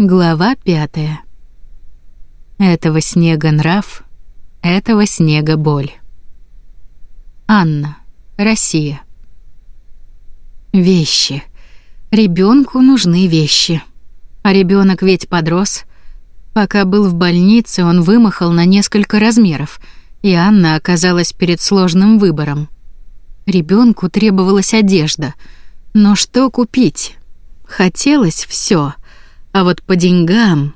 Глава пятая. Этого снега нрав, этого снега боль. Анна, Россия. Вещи. Ребенку нужны вещи. А ребенок ведь подрос. Пока был в больнице, он вымахал на несколько размеров, и Анна оказалась перед сложным выбором. Ребенку требовалась одежда, но что купить? Хотелось все. А вот по деньгам...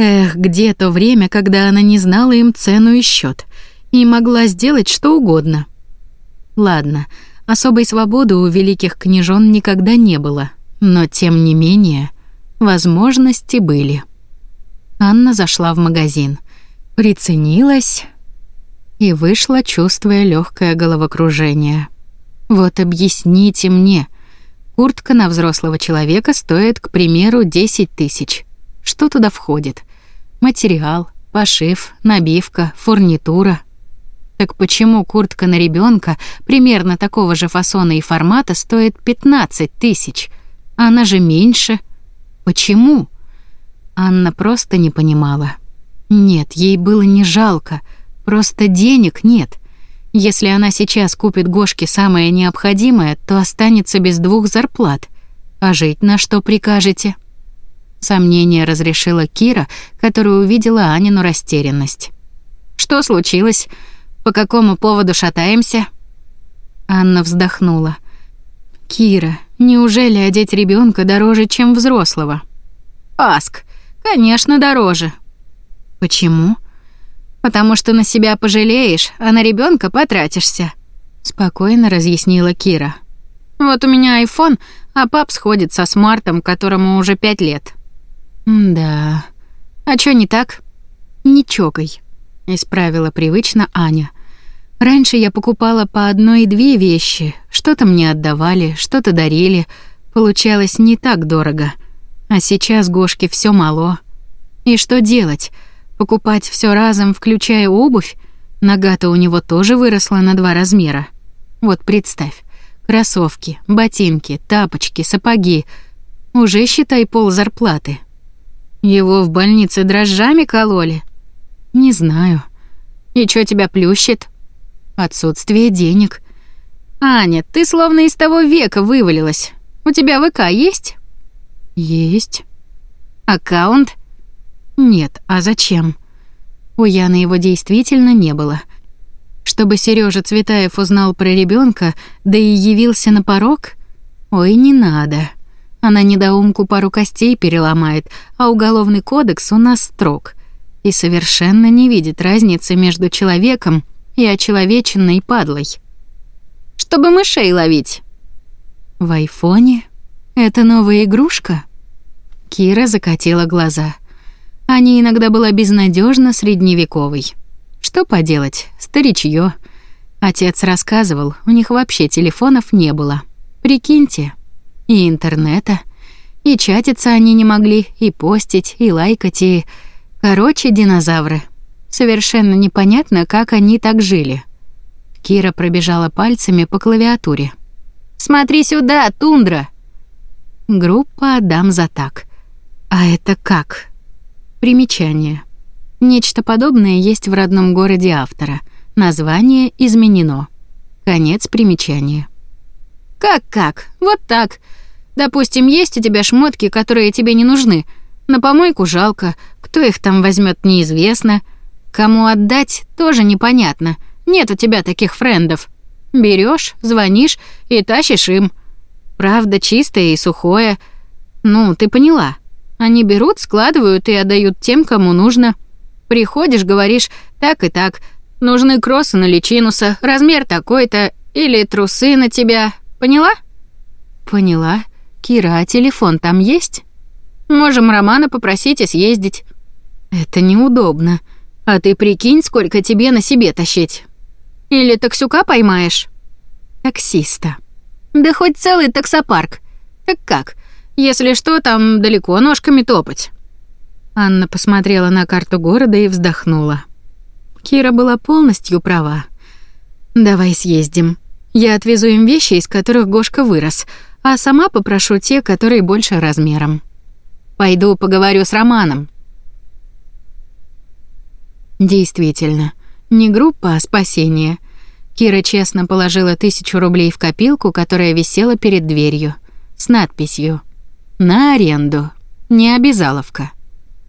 Эх, где то время, когда она не знала им цену и счет, и могла сделать что угодно. Ладно, особой свободы у великих княжон никогда не было, но тем не менее возможности были. Анна зашла в магазин, приценилась и вышла, чувствуя легкое головокружение. Вот объясните мне, Куртка на взрослого человека стоит, к примеру, 10 тысяч. Что туда входит? Материал, пошив, набивка, фурнитура. Так почему куртка на ребенка примерно такого же фасона и формата стоит 15 тысяч? Она же меньше. Почему? Анна просто не понимала. Нет, ей было не жалко, просто денег нет. Если она сейчас купит Гошке самое необходимое, то останется без двух зарплат. А жить на что прикажете? Сомнение разрешила Кира, которая увидела Анину растерянность. Что случилось? По какому поводу шатаемся? Анна вздохнула. Кира, неужели одеть ребенка дороже, чем взрослого? Аск, конечно, дороже. Почему? Потому что на себя пожалеешь, а на ребенка потратишься», — спокойно разъяснила Кира. «Вот у меня iPhone, а пап сходит со смартом, которому уже пять лет». «Да. А чё не так?» «Не чокай», — исправила привычно Аня. «Раньше я покупала по одной-две вещи, что-то мне отдавали, что-то дарили. Получалось не так дорого. А сейчас Гошке всё мало. И что делать?» Покупать все разом, включая обувь? Нога-то у него тоже выросла на два размера. Вот представь. Кроссовки, ботинки, тапочки, сапоги. Уже, считай, пол зарплаты. Его в больнице дрожжами кололи? Не знаю. И что тебя плющит? Отсутствие денег. Аня, ты словно из того века вывалилась. У тебя ВК есть? Есть. Аккаунт? Нет, а зачем? У Яны его действительно не было. Чтобы Сережа Цветаев узнал про ребенка, да и явился на порог? Ой, не надо. Она недоумку пару костей переломает, а уголовный кодекс у нас строг. И совершенно не видит разницы между человеком и очеловеченной падлой. Чтобы мышей ловить. В айфоне? Это новая игрушка? Кира закатила глаза. Аня иногда была безнадежно средневековой. Что поделать, старичье. Отец рассказывал, у них вообще телефонов не было. Прикиньте. И интернета. И чатиться они не могли, и постить, и лайкать, и... Короче, динозавры. Совершенно непонятно, как они так жили. Кира пробежала пальцами по клавиатуре. «Смотри сюда, тундра!» Группа «Адам за так». «А это как?» Примечание. Нечто подобное есть в родном городе автора. Название изменено. Конец примечания. Как-как? Вот так. Допустим, есть у тебя шмотки, которые тебе не нужны. На помойку жалко, кто их там возьмет, неизвестно. Кому отдать, тоже непонятно. Нет у тебя таких френдов. Берешь, звонишь и тащишь им. Правда, чистое и сухое. Ну, ты поняла. Они берут, складывают и отдают тем, кому нужно. Приходишь, говоришь «так и так», нужны кроссы на личинуса, размер такой-то, или трусы на тебя. Поняла? Поняла. Кира, а телефон там есть? Можем Романа попросить и съездить. Это неудобно. А ты прикинь, сколько тебе на себе тащить. Или таксюка поймаешь? Таксиста. Да хоть целый таксопарк. Так как? Если что, там далеко ножками топать». Анна посмотрела на карту города и вздохнула. Кира была полностью права. «Давай съездим. Я отвезу им вещи, из которых Гошка вырос, а сама попрошу те, которые больше размером». Пойду поговорю с Романом. Действительно, не группа, а спасение. Кира честно положила тысячу рублей в копилку, которая висела перед дверью, с надписью «На аренду. Не обязаловка».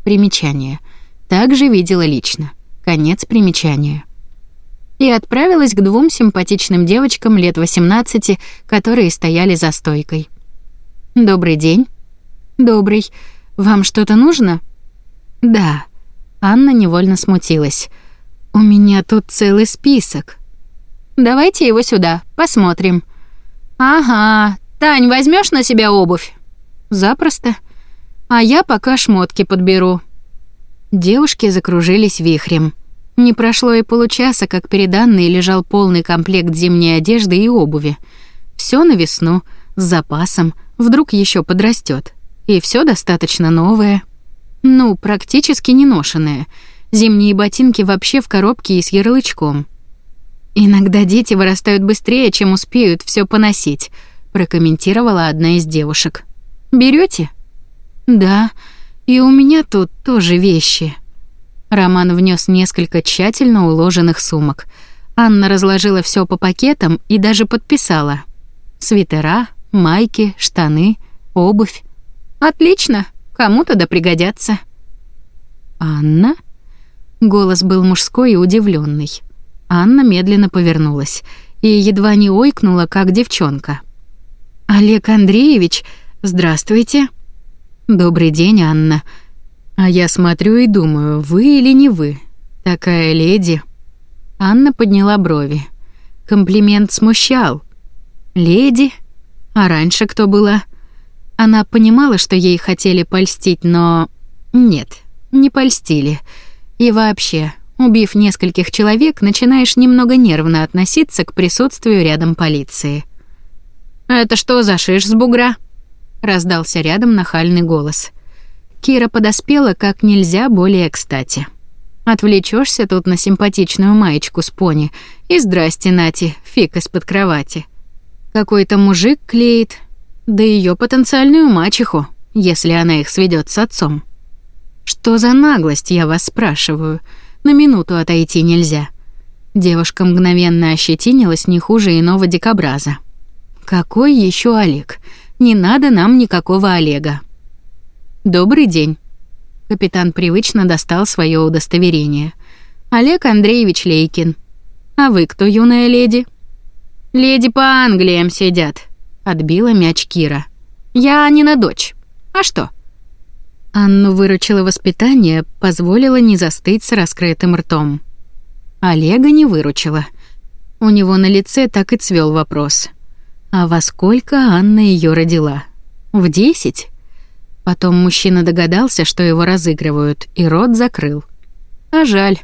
Примечание. Также видела лично. Конец примечания. И отправилась к двум симпатичным девочкам лет 18, которые стояли за стойкой. «Добрый день». «Добрый. Вам что-то нужно?» «Да». Анна невольно смутилась. «У меня тут целый список». «Давайте его сюда, посмотрим». «Ага. Тань, возьмешь на себя обувь?» «Запросто. А я пока шмотки подберу». Девушки закружились вихрем. Не прошло и получаса, как перед Анной лежал полный комплект зимней одежды и обуви. Все на весну, с запасом, вдруг еще подрастет. И все достаточно новое. Ну, практически не ношенное. Зимние ботинки вообще в коробке и с ярлычком. Иногда дети вырастают быстрее, чем успеют все поносить, прокомментировала одна из девушек. Берете? Да. И у меня тут тоже вещи. Роман внес несколько тщательно уложенных сумок. Анна разложила все по пакетам и даже подписала. Свитера, майки, штаны, обувь. Отлично, кому-то да пригодятся. Анна? Голос был мужской и удивленный. Анна медленно повернулась и едва не ойкнула, как девчонка. Олег Андреевич, здравствуйте. Добрый день, Анна. А я смотрю и думаю, вы или не вы? Такая леди. Анна подняла брови. Комплимент смущал. Леди? А раньше кто была? Она понимала, что ей хотели польстить, но... Нет, не польстили. И вообще, убив нескольких человек, начинаешь немного нервно относиться к присутствию рядом полиции. «Это что за шиш с бугра?» — раздался рядом нахальный голос. Кира подоспела как нельзя более кстати. Отвлечешься тут на симпатичную маечку с пони, и здрасте, Нати, фиг из-под кровати. Какой-то мужик клеит, да ее потенциальную мачеху, если она их сведет с отцом. Что за наглость, я вас спрашиваю? На минуту отойти нельзя. Девушка мгновенно ощетинилась не хуже иного дикобраза. Какой еще Олег? Не надо нам никакого Олега. Добрый день. Капитан привычно достал свое удостоверение. Олег Андреевич Лейкин. А вы кто, юная леди? Леди по Англиям сидят, Отбила мяч Кира. «Я не на дочь. А что?» Анну выручило воспитание, позволило не застыть с раскрытым ртом. Олега не выручила. У него на лице так и цвел вопрос. А во сколько Анна ее родила? В десять? Потом мужчина догадался, что его разыгрывают, и рот закрыл. А жаль.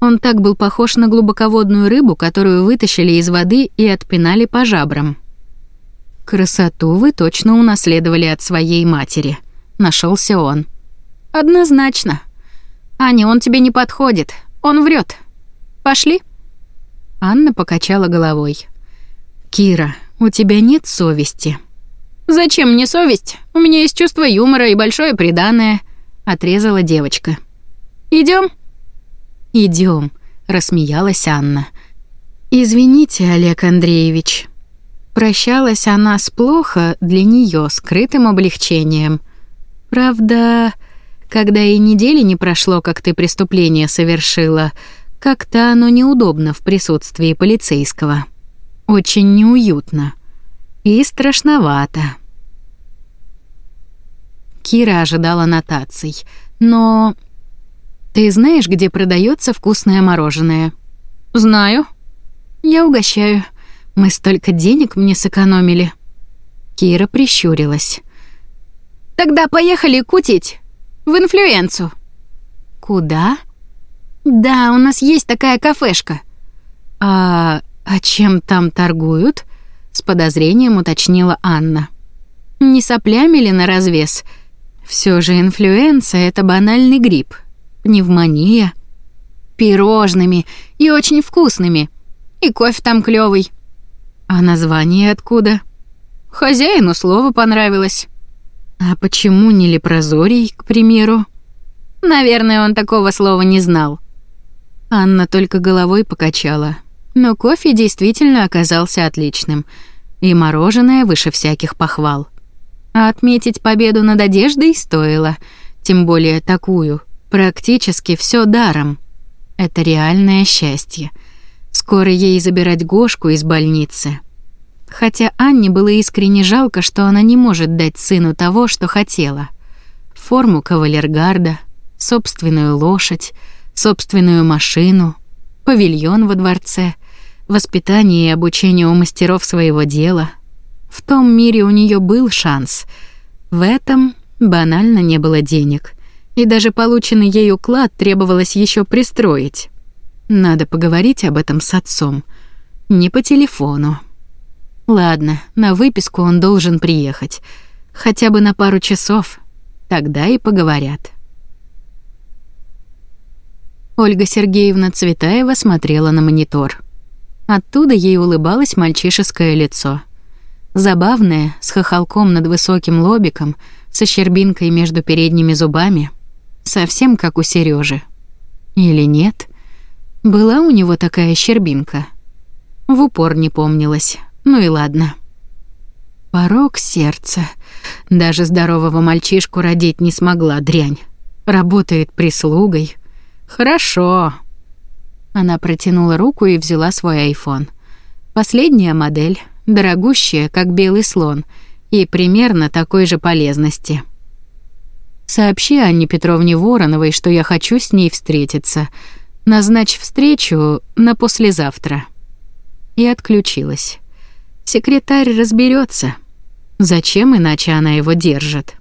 Он так был похож на глубоководную рыбу, которую вытащили из воды и отпинали по жабрам. Красоту вы точно унаследовали от своей матери. Нашелся он. Однозначно. Аня, он тебе не подходит. Он врет. Пошли. Анна покачала головой. Кира, у тебя нет совести. Зачем мне совесть? У меня есть чувство юмора и большое преданное, отрезала девочка. Идем. Идем, рассмеялась Анна. Извините, Олег Андреевич. Прощалась она с плохо для нее скрытым облегчением. Правда, когда и недели не прошло, как ты преступление совершила, как-то оно неудобно в присутствии полицейского. Очень неуютно. И страшновато. Кира ожидала нотаций, но... Ты знаешь, где продается вкусное мороженое? Знаю. Я угощаю. Мы столько денег мне сэкономили. Кира прищурилась. Тогда поехали кутить в инфлюенцу. Куда? Да, у нас есть такая кафешка. А, а чем там торгуют? С подозрением уточнила Анна. Не соплями ли на развес? Все же инфлюенса это банальный грипп. Пневмония. Пирожными и очень вкусными. И кофе там клёвый. А название откуда? Хозяину слово понравилось. А почему не лепрозорий, к примеру? Наверное, он такого слова не знал. Анна только головой покачала. Но кофе действительно оказался отличным. И мороженое выше всяких похвал. А отметить победу над одеждой стоило. Тем более такую. Практически все даром. Это реальное счастье. Скоро ей забирать Гошку из больницы. Хотя Анне было искренне жалко, что она не может дать сыну того, что хотела. Форму кавалергарда, собственную лошадь, собственную машину, павильон во дворце, воспитание и обучение у мастеров своего дела. В том мире у нее был шанс. В этом банально не было денег, и даже полученный ею клад требовалось еще пристроить. Надо поговорить об этом с отцом. Не по телефону. Ладно, на выписку он должен приехать. Хотя бы на пару часов. Тогда и поговорят. Ольга Сергеевна Цветаева смотрела на монитор. Оттуда ей улыбалось мальчишеское лицо. Забавное, с хохолком над высоким лобиком, со щербинкой между передними зубами. Совсем как у Сережи. Или нет? Была у него такая щербинка? В упор не помнилось. Ну и ладно. Порог сердца. Даже здорового мальчишку родить не смогла дрянь. Работает прислугой. Хорошо. Она протянула руку и взяла свой iPhone. Последняя модель, дорогущая, как белый слон, и примерно такой же полезности. Сообщи Анне Петровне Вороновой, что я хочу с ней встретиться. Назначь встречу на послезавтра. И отключилась. Секретарь разберется. Зачем иначе она его держит?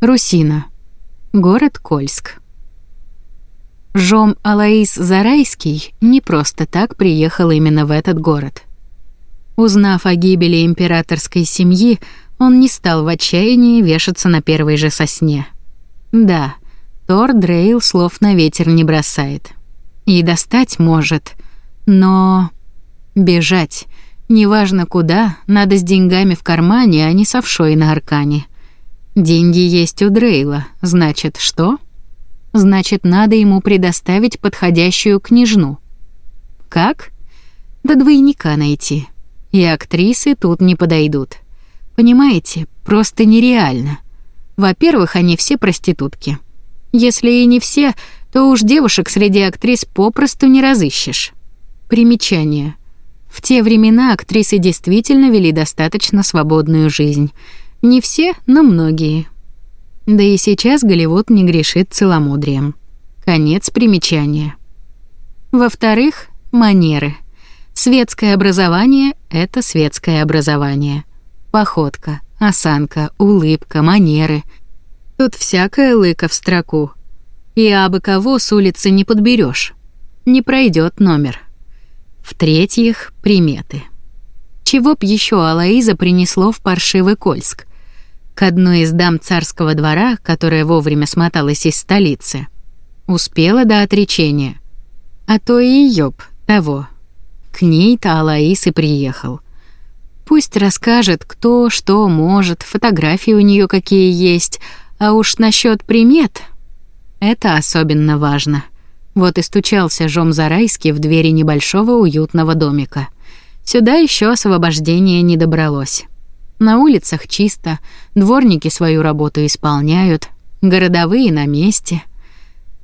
Русина. Город Кольск. Жом Алаис Зарайский не просто так приехал именно в этот город. Узнав о гибели императорской семьи, он не стал в отчаянии вешаться на первой же сосне. Да, Тор Дрейл слов на ветер не бросает. И достать может, но... Бежать, неважно куда, надо с деньгами в кармане, а не с овшой на аркане — Деньги есть у Дрейла, значит, что? Значит, надо ему предоставить подходящую княжну. Как? Да двойника найти. И актрисы тут не подойдут. Понимаете, просто нереально. Во-первых, они все проститутки. Если и не все, то уж девушек среди актрис попросту не разыщешь. Примечание. В те времена актрисы действительно вели достаточно свободную жизнь — не все, но многие. Да и сейчас Голливуд не грешит целомудрием. Конец примечания. Во-вторых, манеры. Светское образование — это светское образование. Походка, осанка, улыбка, манеры. Тут всякая лыка в строку. И абы кого с улицы не подберешь. Не пройдет номер. В-третьих, приметы. Чего б еще Алаиза принесло в паршивый Кольск? К одной из дам царского двора, которая вовремя смоталась из столицы. Успела до отречения. А то и ёб того. К ней-то Алаис и приехал. Пусть расскажет, кто что может, фотографии у нее какие есть, а уж насчет примет это особенно важно. Вот и стучался Жом Зарайский в двери небольшого уютного домика. Сюда еще освобождение не добралось. На улицах чисто, дворники свою работу исполняют, городовые на месте.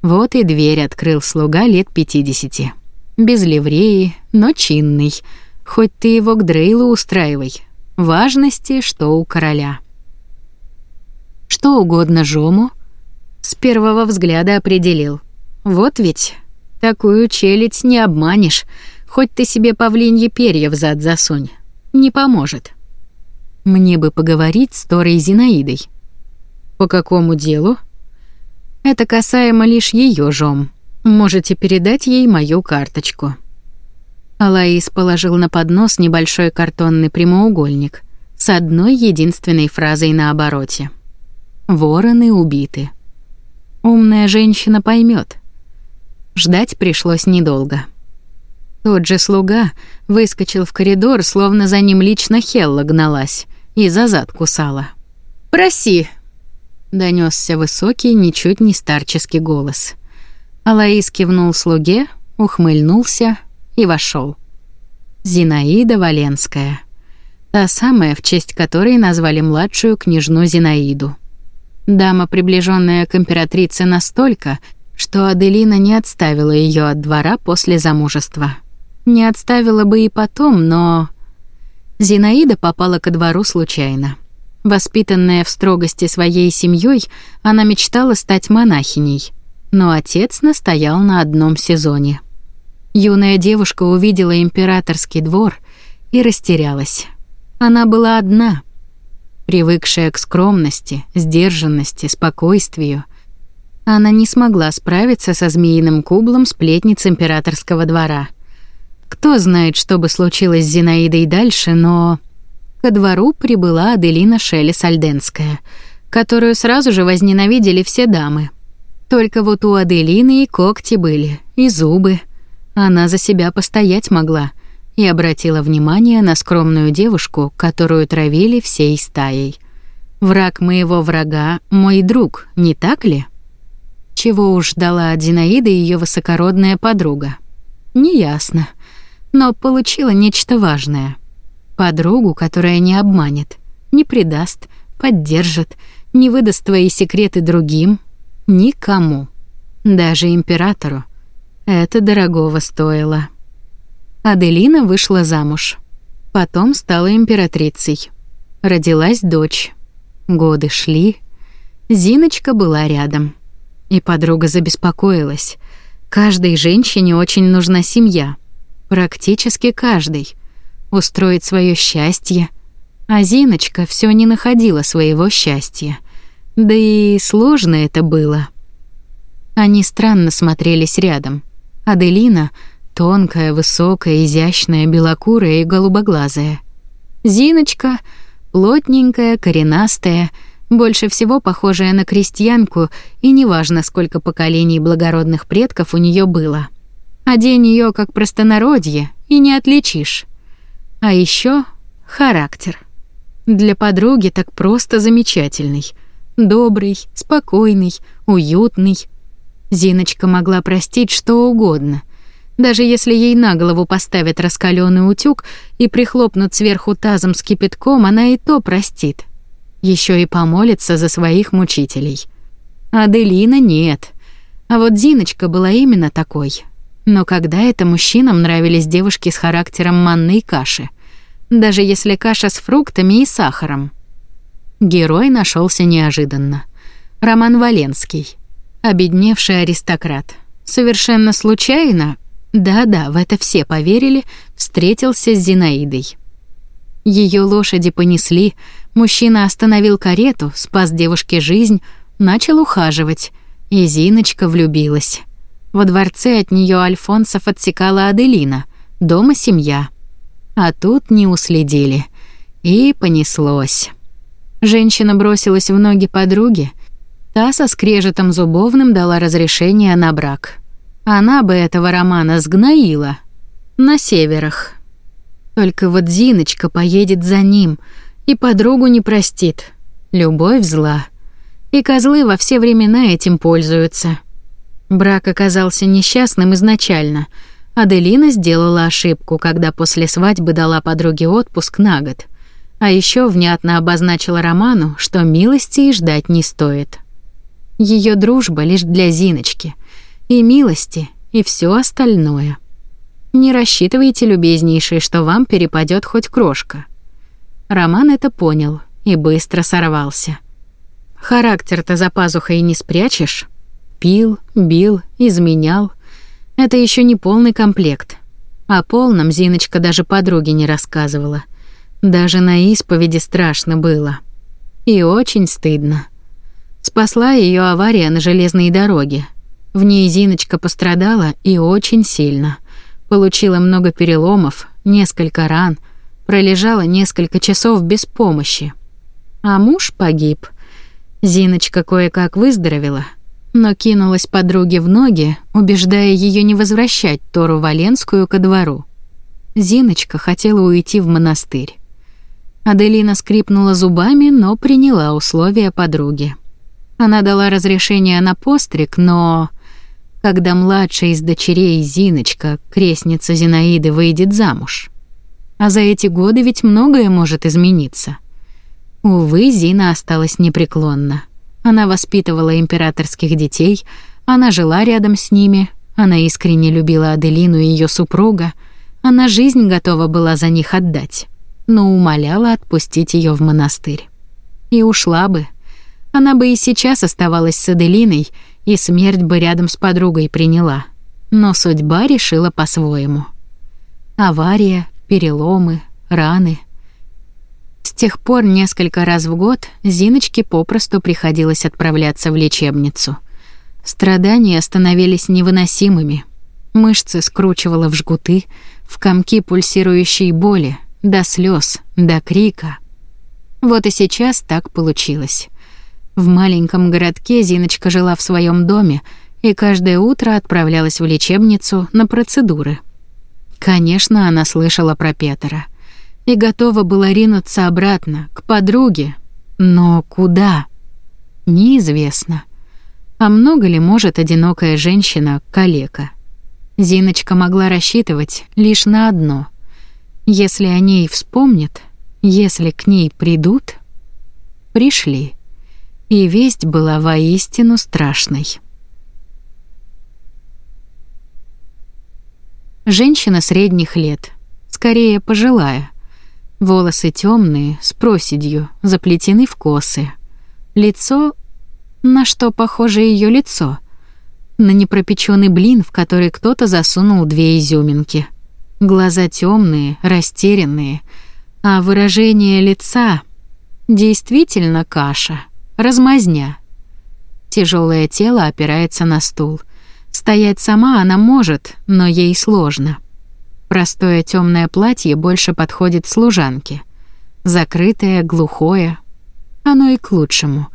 Вот и дверь открыл слуга лет пятидесяти. Без ливреи, но чинный. Хоть ты его к Дрейлу устраивай. Важности, что у короля. Что угодно Жому, с первого взгляда определил. Вот ведь, такую челядь не обманешь, хоть ты себе павлинье перья в засунь. Не поможет. Мне бы поговорить с Торой Зинаидой. По какому делу? Это касаемо лишь ее жом. Можете передать ей мою карточку. Алаис положил на поднос небольшой картонный прямоугольник с одной единственной фразой на обороте. Вороны убиты. Умная женщина поймет. Ждать пришлось недолго. Тот же слуга выскочил в коридор, словно за ним лично Хелла гналась, и за зад кусала. «Проси!» — донесся высокий, ничуть не старческий голос. Алаис кивнул слуге, ухмыльнулся и вошел. Зинаида Валенская. Та самая, в честь которой назвали младшую княжну Зинаиду. Дама, приближенная к императрице настолько, что Аделина не отставила ее от двора после замужества. Не отставила бы и потом, но... Зинаида попала ко двору случайно. Воспитанная в строгости своей семьей, она мечтала стать монахиней. Но отец настоял на одном сезоне. Юная девушка увидела императорский двор и растерялась. Она была одна — Привыкшая к скромности, сдержанности, спокойствию, она не смогла справиться со змеиным кублом сплетниц императорского двора. Кто знает, что бы случилось с Зинаидой дальше, но... Ко двору прибыла Аделина Шелес-Альденская, которую сразу же возненавидели все дамы. Только вот у Аделины и когти были, и зубы. Она за себя постоять могла — и обратила внимание на скромную девушку, которую травили всей стаей. «Враг моего врага — мой друг, не так ли?» Чего уж дала от Зинаиды ее высокородная подруга? Неясно, но получила нечто важное. Подругу, которая не обманет, не предаст, поддержит, не выдаст твои секреты другим, никому, даже императору. Это дорогого стоило. Аделина вышла замуж. Потом стала императрицей. Родилась дочь. Годы шли. Зиночка была рядом. И подруга забеспокоилась. Каждой женщине очень нужна семья. Практически каждой. Устроить свое счастье. А Зиночка все не находила своего счастья. Да и сложно это было. Они странно смотрелись рядом. Аделина — Тонкая, высокая, изящная, белокурая и голубоглазая. Зиночка — плотненькая, коренастая, больше всего похожая на крестьянку, и неважно, сколько поколений благородных предков у нее было. Одень ее как простонародье, и не отличишь. А еще характер. Для подруги так просто замечательный. Добрый, спокойный, уютный. Зиночка могла простить что угодно — даже если ей на голову поставят раскаленный утюг и прихлопнут сверху тазом с кипятком, она и то простит. Еще и помолится за своих мучителей. Аделина нет. А вот Зиночка была именно такой. Но когда это мужчинам нравились девушки с характером манной каши, даже если каша с фруктами и сахаром. Герой нашелся неожиданно. Роман Валенский, обедневший аристократ. Совершенно случайно, да-да, в это все поверили, встретился с Зинаидой. Ее лошади понесли, мужчина остановил карету, спас девушке жизнь, начал ухаживать, и Зиночка влюбилась. Во дворце от нее Альфонсов отсекала Аделина, дома семья. А тут не уследили. И понеслось. Женщина бросилась в ноги подруги, та со скрежетом зубовным дала разрешение на брак. Она бы этого романа сгноила. На северах. Только вот Зиночка поедет за ним и подругу не простит. Любовь зла. И козлы во все времена этим пользуются. Брак оказался несчастным изначально. Аделина сделала ошибку, когда после свадьбы дала подруге отпуск на год. А еще внятно обозначила Роману, что милости и ждать не стоит. Ее дружба лишь для Зиночки — и милости, и все остальное. Не рассчитывайте, любезнейший, что вам перепадет хоть крошка. Роман это понял и быстро сорвался. Характер-то за пазухой не спрячешь. Пил, бил, изменял. Это еще не полный комплект. О полном Зиночка даже подруге не рассказывала. Даже на исповеди страшно было. И очень стыдно. Спасла ее авария на железной дороге. В ней Зиночка пострадала и очень сильно. Получила много переломов, несколько ран, пролежала несколько часов без помощи. А муж погиб. Зиночка кое-как выздоровела, но кинулась подруге в ноги, убеждая ее не возвращать Тору Валенскую ко двору. Зиночка хотела уйти в монастырь. Аделина скрипнула зубами, но приняла условия подруги. Она дала разрешение на постриг, но... Когда младшая из дочерей Зиночка, крестница Зинаиды, выйдет замуж. А за эти годы ведь многое может измениться. Увы, Зина осталась непреклонна. Она воспитывала императорских детей, она жила рядом с ними, она искренне любила Аделину и ее супруга, она жизнь готова была за них отдать, но умоляла отпустить ее в монастырь. И ушла бы. Она бы и сейчас оставалась с Аделиной, и смерть бы рядом с подругой приняла. Но судьба решила по-своему. Авария, переломы, раны. Тех пор несколько раз в год Зиночке попросту приходилось отправляться в лечебницу. Страдания становились невыносимыми. Мышцы скручивало в жгуты, в комки пульсирующей боли, до слез, до крика. Вот и сейчас так получилось. В маленьком городке Зиночка жила в своем доме и каждое утро отправлялась в лечебницу на процедуры. Конечно, она слышала про Петра и готова была ринуться обратно, к подруге. Но куда? Неизвестно. А много ли может одинокая женщина, калека? Зиночка могла рассчитывать лишь на одно. Если о ней вспомнят, если к ней придут, пришли и весть была воистину страшной. Женщина средних лет, скорее пожилая. Волосы темные, с проседью, заплетены в косы. Лицо... На что похоже ее лицо? На непропеченный блин, в который кто-то засунул две изюминки. Глаза темные, растерянные, а выражение лица... Действительно каша — Размазня. Тяжелое тело опирается на стул. Стоять сама она может, но ей сложно. Простое темное платье больше подходит служанке. Закрытое, глухое. Оно и к лучшему.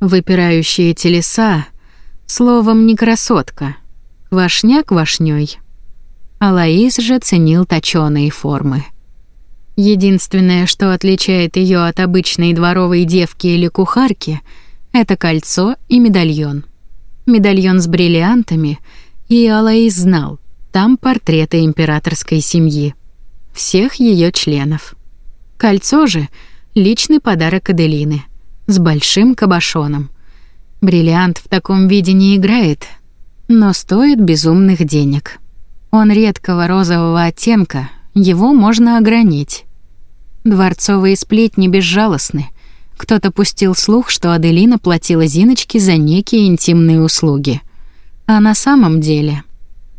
Выпирающие телеса. Словом, не красотка. Квашня квашнёй. Алаис же ценил точёные формы. Единственное, что отличает ее от обычной дворовой девки или кухарки, это кольцо и медальон. Медальон с бриллиантами, и Алаис знал, там портреты императорской семьи, всех ее членов. Кольцо же — личный подарок Аделины, с большим кабошоном. Бриллиант в таком виде не играет, но стоит безумных денег. Он редкого розового оттенка, его можно огранить. Дворцовые сплетни безжалостны. Кто-то пустил слух, что Аделина платила Зиночке за некие интимные услуги. А на самом деле...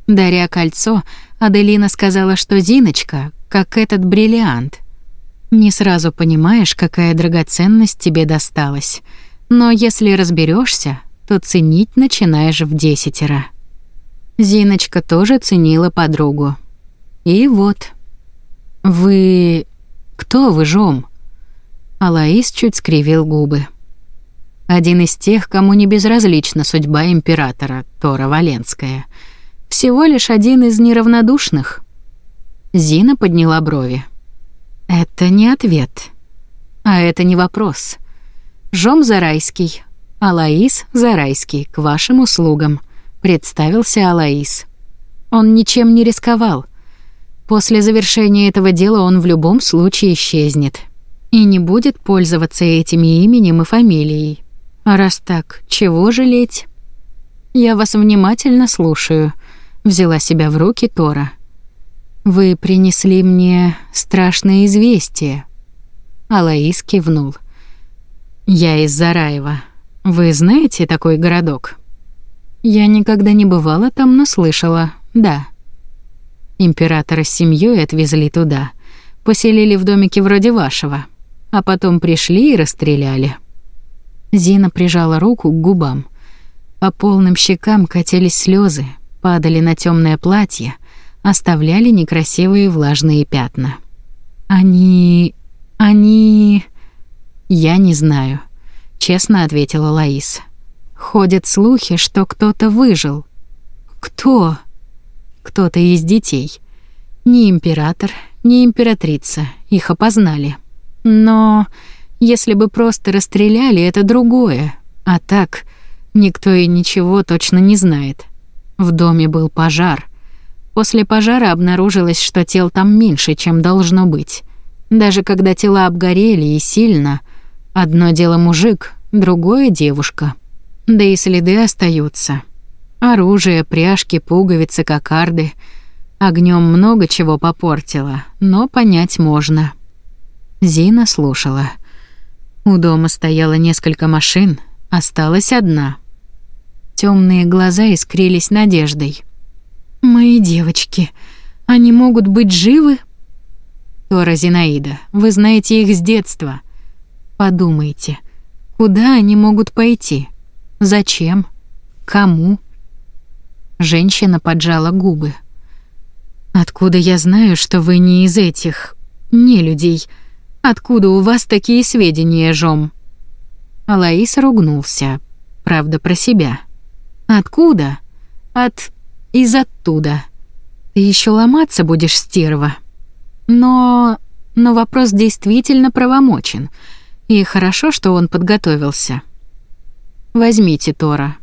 Даря кольцо, Аделина сказала, что Зиночка, как этот бриллиант. Не сразу понимаешь, какая драгоценность тебе досталась. Но если разберешься, то ценить начинаешь в десятеро. Зиночка тоже ценила подругу. И вот... «Вы... кто вы, Жом?» Алаис чуть скривил губы. Один из тех, кому не безразлична судьба императора, Тора Валенская. Всего лишь один из неравнодушных. Зина подняла брови. Это не ответ. А это не вопрос. Жом Зарайский. Алаис Зарайский, к вашим услугам. Представился Алаис. Он ничем не рисковал — После завершения этого дела он в любом случае исчезнет и не будет пользоваться этими именем и фамилией. А раз так, чего жалеть? Я вас внимательно слушаю, взяла себя в руки Тора. Вы принесли мне страшное известие. Алаис кивнул. Я из Зараева. Вы знаете такой городок? Я никогда не бывала там, но слышала. Да. Императора с семьей отвезли туда, поселили в домике вроде вашего, а потом пришли и расстреляли. Зина прижала руку к губам. По полным щекам катились слезы, падали на темное платье, оставляли некрасивые влажные пятна. Они... они... Я не знаю, честно ответила Лаис. Ходят слухи, что кто-то выжил. Кто? кто-то из детей. Ни император, ни императрица их опознали. Но если бы просто расстреляли, это другое. А так, никто и ничего точно не знает. В доме был пожар. После пожара обнаружилось, что тел там меньше, чем должно быть. Даже когда тела обгорели и сильно, одно дело мужик, другое девушка. Да и следы остаются. Оружие, пряжки, пуговицы, кокарды. Огнем много чего попортило, но понять можно. Зина слушала. У дома стояло несколько машин, осталась одна. Темные глаза искрились надеждой. «Мои девочки, они могут быть живы?» «Тора Зинаида, вы знаете их с детства. Подумайте, куда они могут пойти? Зачем? Кому?» Женщина поджала губы. «Откуда я знаю, что вы не из этих... не людей? Откуда у вас такие сведения, Жом?» Алаис ругнулся, правда, про себя. «Откуда? От... из оттуда. Ты еще ломаться будешь, стерва?» Но... но вопрос действительно правомочен, и хорошо, что он подготовился. «Возьмите Тора.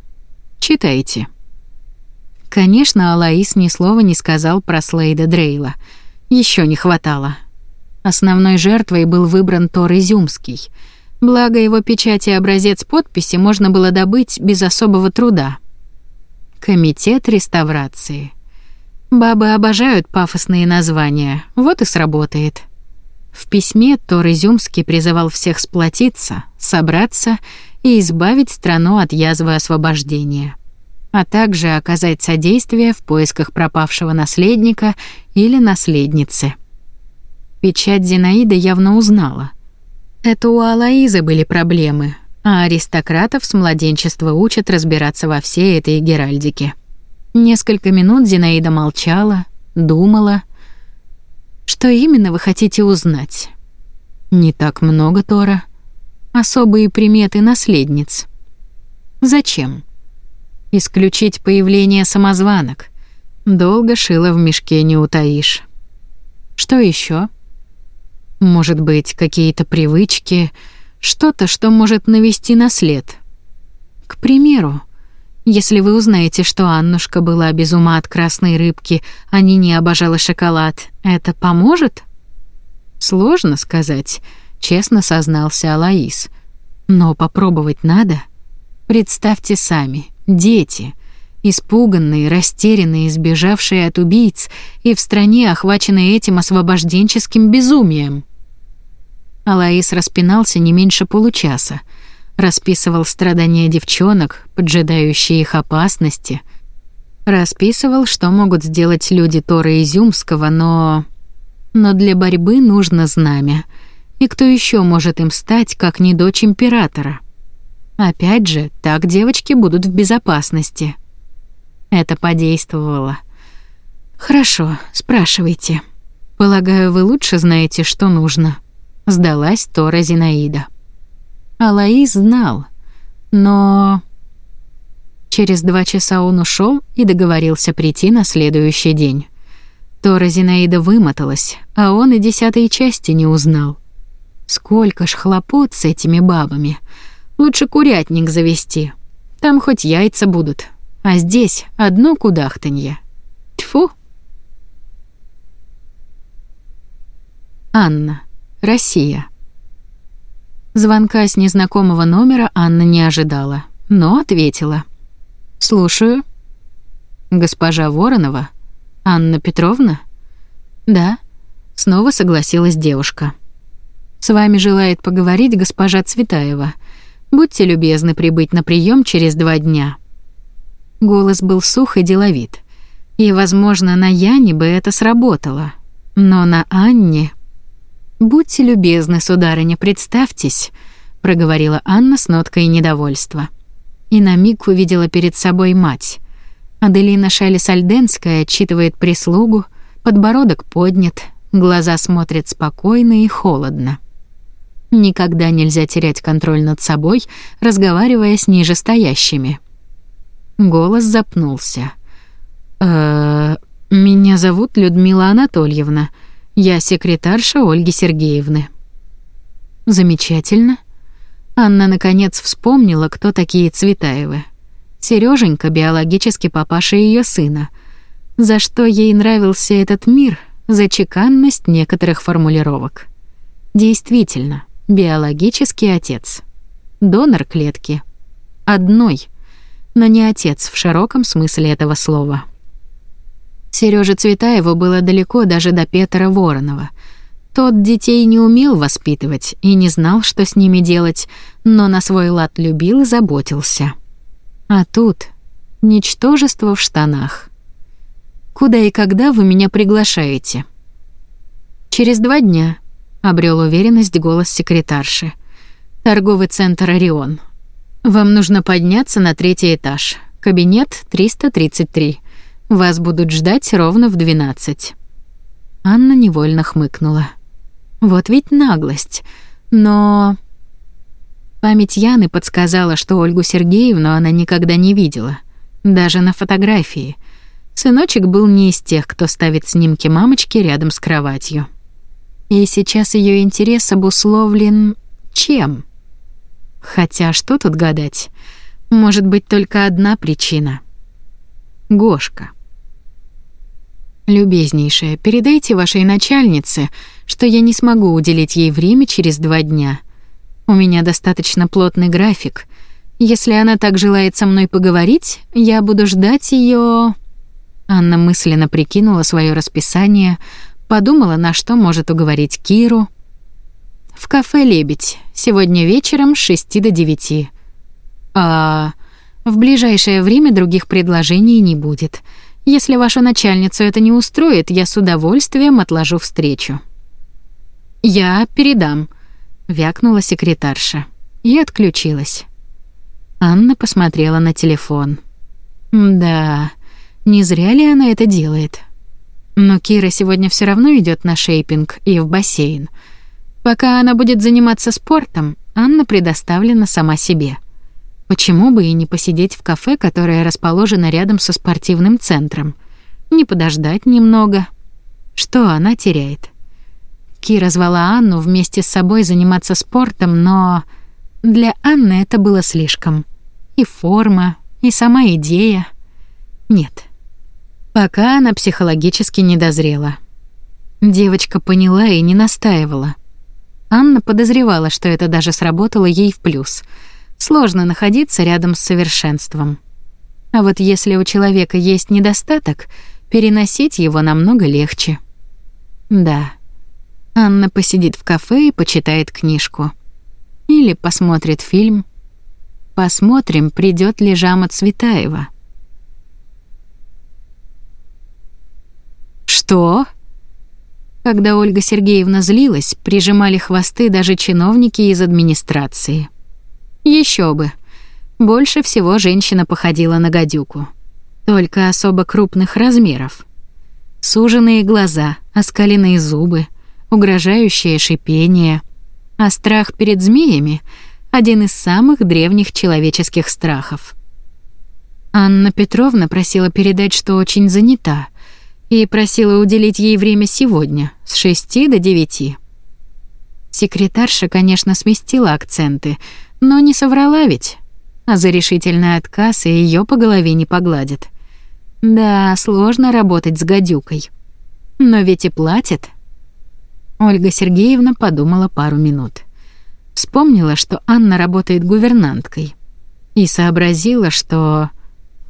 Читайте». Конечно, Алаис ни слова не сказал про Слейда Дрейла. Еще не хватало. Основной жертвой был выбран Тор Изюмский. Благо его печать и образец подписи можно было добыть без особого труда. Комитет реставрации. Бабы обожают пафосные названия, вот и сработает. В письме Тор Изюмский призывал всех сплотиться, собраться и избавить страну от язвы освобождения а также оказать содействие в поисках пропавшего наследника или наследницы. Печать Зинаида явно узнала. Это у Алаизы были проблемы, а аристократов с младенчества учат разбираться во всей этой геральдике. Несколько минут Зинаида молчала, думала. «Что именно вы хотите узнать?» «Не так много, Тора. Особые приметы наследниц». «Зачем?» исключить появление самозванок. Долго шило в мешке не утаишь. Что еще? Может быть, какие-то привычки, что-то, что может навести на след. К примеру, если вы узнаете, что Аннушка была без ума от красной рыбки, а не обожала шоколад, это поможет? Сложно сказать, честно сознался Алаис. Но попробовать надо. Представьте сами, Дети, испуганные, растерянные, сбежавшие от убийц и в стране, охваченные этим освобожденческим безумием. Алаис распинался не меньше получаса, расписывал страдания девчонок, поджидающие их опасности, расписывал, что могут сделать люди Тора Изюмского, но... Но для борьбы нужно знамя. И кто еще может им стать, как не дочь императора? Опять же, так девочки будут в безопасности. Это подействовало. Хорошо, спрашивайте. Полагаю, вы лучше знаете, что нужно. Сдалась Тора Зинаида. Алаис знал, но через два часа он ушел и договорился прийти на следующий день. Тора Зинаида вымоталась, а он и десятой части не узнал. Сколько ж хлопот с этими бабами — Лучше курятник завести. Там хоть яйца будут. А здесь одно кудахтанье. Тьфу. Анна. Россия. Звонка с незнакомого номера Анна не ожидала, но ответила. «Слушаю». «Госпожа Воронова? Анна Петровна?» «Да», — снова согласилась девушка. «С вами желает поговорить госпожа Цветаева. Будьте любезны прибыть на прием через два дня». Голос был сух и деловит. И, возможно, на Яне бы это сработало. Но на Анне... «Будьте любезны, сударыня, представьтесь», — проговорила Анна с ноткой недовольства. И на миг увидела перед собой мать. Аделина Шалис-Альденская отчитывает прислугу, подбородок поднят, глаза смотрят спокойно и холодно. Никогда нельзя терять контроль над собой, разговаривая с нижестоящими. Голос запнулся. «Э, меня зовут Людмила Анатольевна. Я секретарша Ольги Сергеевны». Замечательно. Анна наконец вспомнила, кто такие Цветаевы. Сереженька биологически папаша ее сына. За что ей нравился этот мир, за чеканность некоторых формулировок. Действительно, биологический отец. Донор клетки. Одной, но не отец в широком смысле этого слова. Серёже Цветаеву было далеко даже до Петра Воронова. Тот детей не умел воспитывать и не знал, что с ними делать, но на свой лад любил и заботился. А тут ничтожество в штанах. Куда и когда вы меня приглашаете? Через два дня, обрел уверенность голос секретарши. Торговый центр Орион. Вам нужно подняться на третий этаж. Кабинет 333. Вас будут ждать ровно в 12. Анна невольно хмыкнула. Вот ведь наглость. Но память Яны подсказала, что Ольгу Сергеевну она никогда не видела, даже на фотографии. Сыночек был не из тех, кто ставит снимки мамочки рядом с кроватью. И сейчас ее интерес обусловлен чем? Хотя что тут гадать? Может быть только одна причина. Гошка. Любезнейшая, передайте вашей начальнице, что я не смогу уделить ей время через два дня. У меня достаточно плотный график. Если она так желает со мной поговорить, я буду ждать ее. Анна мысленно прикинула свое расписание, подумала, на что может уговорить Киру. В кафе Лебедь сегодня вечером с 6 до 9. А в ближайшее время других предложений не будет. Если ваша начальницу это не устроит, я с удовольствием отложу встречу. Я передам, вякнула секретарша и отключилась. Анна посмотрела на телефон. Да, не зря ли она это делает? Но Кира сегодня все равно идет на шейпинг и в бассейн. Пока она будет заниматься спортом, Анна предоставлена сама себе. Почему бы и не посидеть в кафе, которое расположено рядом со спортивным центром? Не подождать немного? Что она теряет? Кира звала Анну вместе с собой заниматься спортом, но для Анны это было слишком. И форма, и сама идея. Нет. Пока она психологически не дозрела. Девочка поняла и не настаивала. Анна подозревала, что это даже сработало ей в плюс — Сложно находиться рядом с совершенством. А вот если у человека есть недостаток, переносить его намного легче. Да. Анна посидит в кафе и почитает книжку. Или посмотрит фильм. Посмотрим, придет ли Жама Цветаева. Что? Когда Ольга Сергеевна злилась, прижимали хвосты даже чиновники из администрации. Еще бы. Больше всего женщина походила на гадюку. Только особо крупных размеров. Суженные глаза, оскаленные зубы, угрожающее шипение. А страх перед змеями — один из самых древних человеческих страхов. Анна Петровна просила передать, что очень занята, и просила уделить ей время сегодня с шести до девяти. Секретарша, конечно, сместила акценты, но не соврала ведь. А за решительный отказ и ее по голове не погладит. Да, сложно работать с гадюкой. Но ведь и платят. Ольга Сергеевна подумала пару минут. Вспомнила, что Анна работает гувернанткой. И сообразила, что...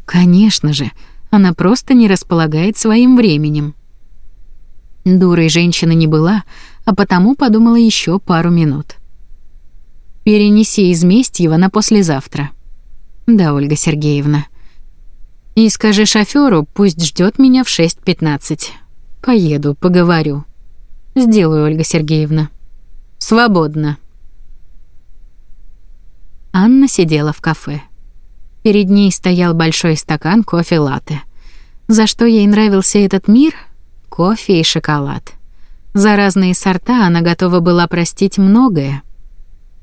Конечно же, она просто не располагает своим временем. Дурой женщины не была, а потому подумала еще пару минут. Перенеси из Местьева на послезавтра. Да, Ольга Сергеевна. И скажи шофёру, пусть ждёт меня в 6:15. Поеду, поговорю. Сделаю, Ольга Сергеевна. Свободно. Анна сидела в кафе. Перед ней стоял большой стакан кофе-латте. За что ей нравился этот мир? Кофе и шоколад. За разные сорта она готова была простить многое.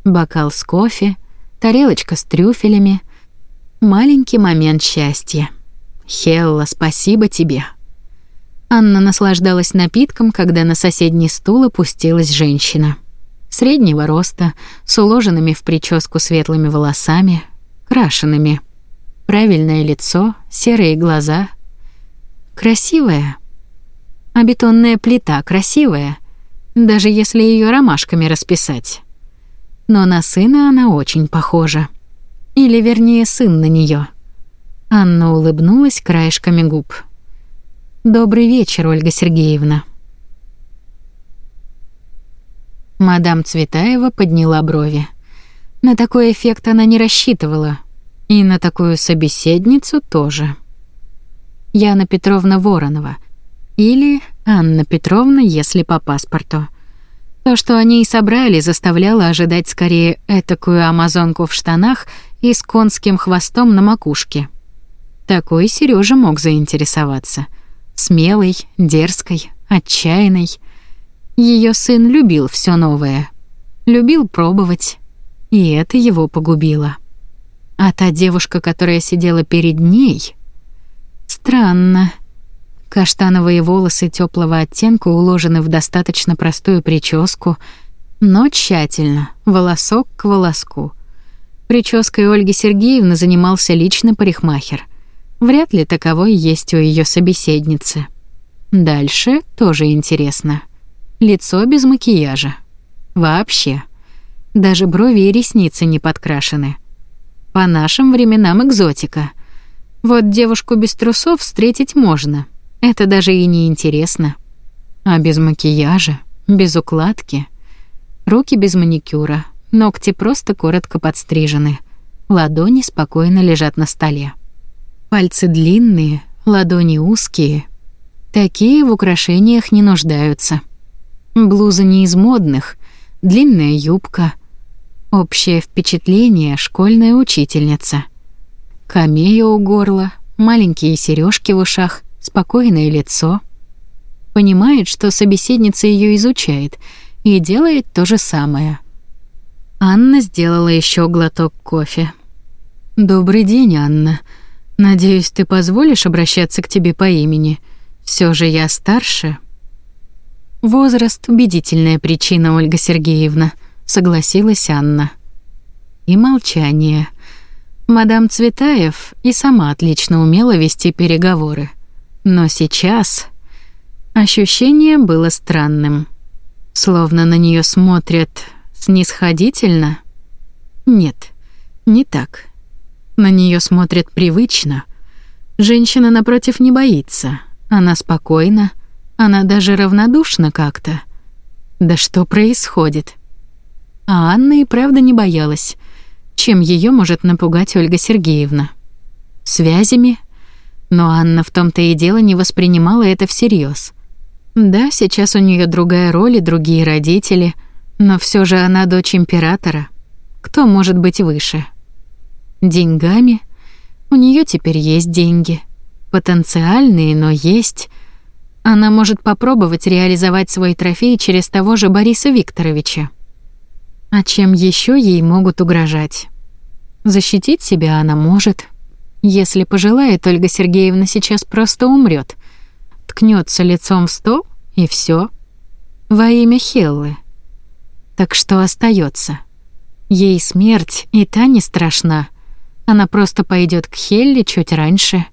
Бокал с кофе, тарелочка с трюфелями. Маленький момент счастья. Хелла, спасибо тебе. Анна наслаждалась напитком, когда на соседний стул опустилась женщина. Среднего роста, с уложенными в прическу светлыми волосами, крашенными. Правильное лицо, серые глаза. Красивая. А бетонная плита красивая, даже если ее ромашками расписать. Но на сына она очень похожа. Или, вернее, сын на нее. Анна улыбнулась краешками губ. «Добрый вечер, Ольга Сергеевна». Мадам Цветаева подняла брови. На такой эффект она не рассчитывала. И на такую собеседницу тоже. Яна Петровна Воронова. Или Анна Петровна, если по паспорту. То, что они и собрали, заставляло ожидать скорее этакую амазонку в штанах и с конским хвостом на макушке. Такой Сережа мог заинтересоваться. Смелый, дерзкой, отчаянной. Ее сын любил все новое. Любил пробовать. И это его погубило. А та девушка, которая сидела перед ней... Странно. Каштановые волосы теплого оттенка уложены в достаточно простую прическу, но тщательно, волосок к волоску. Прической Ольги Сергеевны занимался лично парикмахер. Вряд ли таковой есть у ее собеседницы. Дальше тоже интересно. Лицо без макияжа. Вообще. Даже брови и ресницы не подкрашены. По нашим временам экзотика. Вот девушку без трусов встретить можно — это даже и не интересно. А без макияжа, без укладки, руки без маникюра, ногти просто коротко подстрижены, ладони спокойно лежат на столе. Пальцы длинные, ладони узкие. Такие в украшениях не нуждаются. Блуза не из модных, длинная юбка. Общее впечатление — школьная учительница. Камея у горла, маленькие сережки в ушах — спокойное лицо. Понимает, что собеседница ее изучает, и делает то же самое. Анна сделала еще глоток кофе. «Добрый день, Анна. Надеюсь, ты позволишь обращаться к тебе по имени. Все же я старше». «Возраст — убедительная причина, Ольга Сергеевна», — согласилась Анна. И молчание. Мадам Цветаев и сама отлично умела вести переговоры. Но сейчас ощущение было странным. Словно на нее смотрят снисходительно. Нет, не так. На нее смотрят привычно. Женщина напротив не боится. Она спокойна, она даже равнодушна как-то. Да что происходит? А Анна и правда не боялась. Чем ее может напугать Ольга Сергеевна? Связями, но Анна в том-то и дело не воспринимала это всерьез. Да, сейчас у нее другая роль и другие родители, но все же она дочь императора. Кто может быть выше? Деньгами? У нее теперь есть деньги. Потенциальные, но есть. Она может попробовать реализовать свой трофей через того же Бориса Викторовича. А чем еще ей могут угрожать? Защитить себя она может, если пожелает, Ольга Сергеевна сейчас просто умрет, ткнется лицом в стол и все. Во имя Хеллы. Так что остается? Ей смерть и та не страшна. Она просто пойдет к Хелле чуть раньше.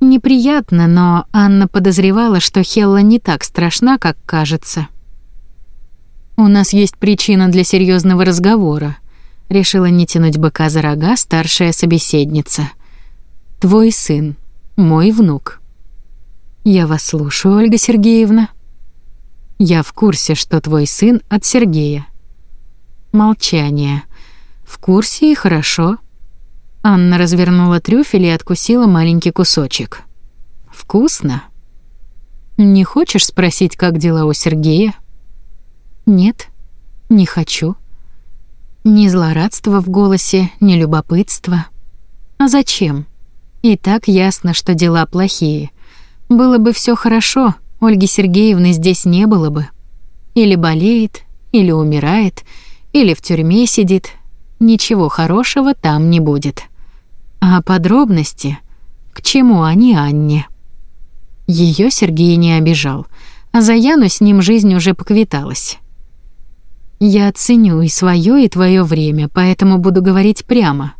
Неприятно, но Анна подозревала, что Хелла не так страшна, как кажется. У нас есть причина для серьезного разговора. Решила не тянуть быка за рога старшая собеседница — Твой сын, мой внук. Я вас слушаю, Ольга Сергеевна. Я в курсе, что твой сын от Сергея. Молчание. В курсе и хорошо. Анна развернула трюфель и откусила маленький кусочек. Вкусно. Не хочешь спросить, как дела у Сергея? Нет, не хочу. Ни злорадства в голосе, ни любопытства. А зачем? И так ясно, что дела плохие. Было бы все хорошо, Ольги Сергеевны здесь не было бы. Или болеет, или умирает, или в тюрьме сидит. Ничего хорошего там не будет. А подробности? К чему они Анне? Ее Сергей не обижал, а за Яну с ним жизнь уже поквиталась. Я ценю и свое, и твое время, поэтому буду говорить прямо.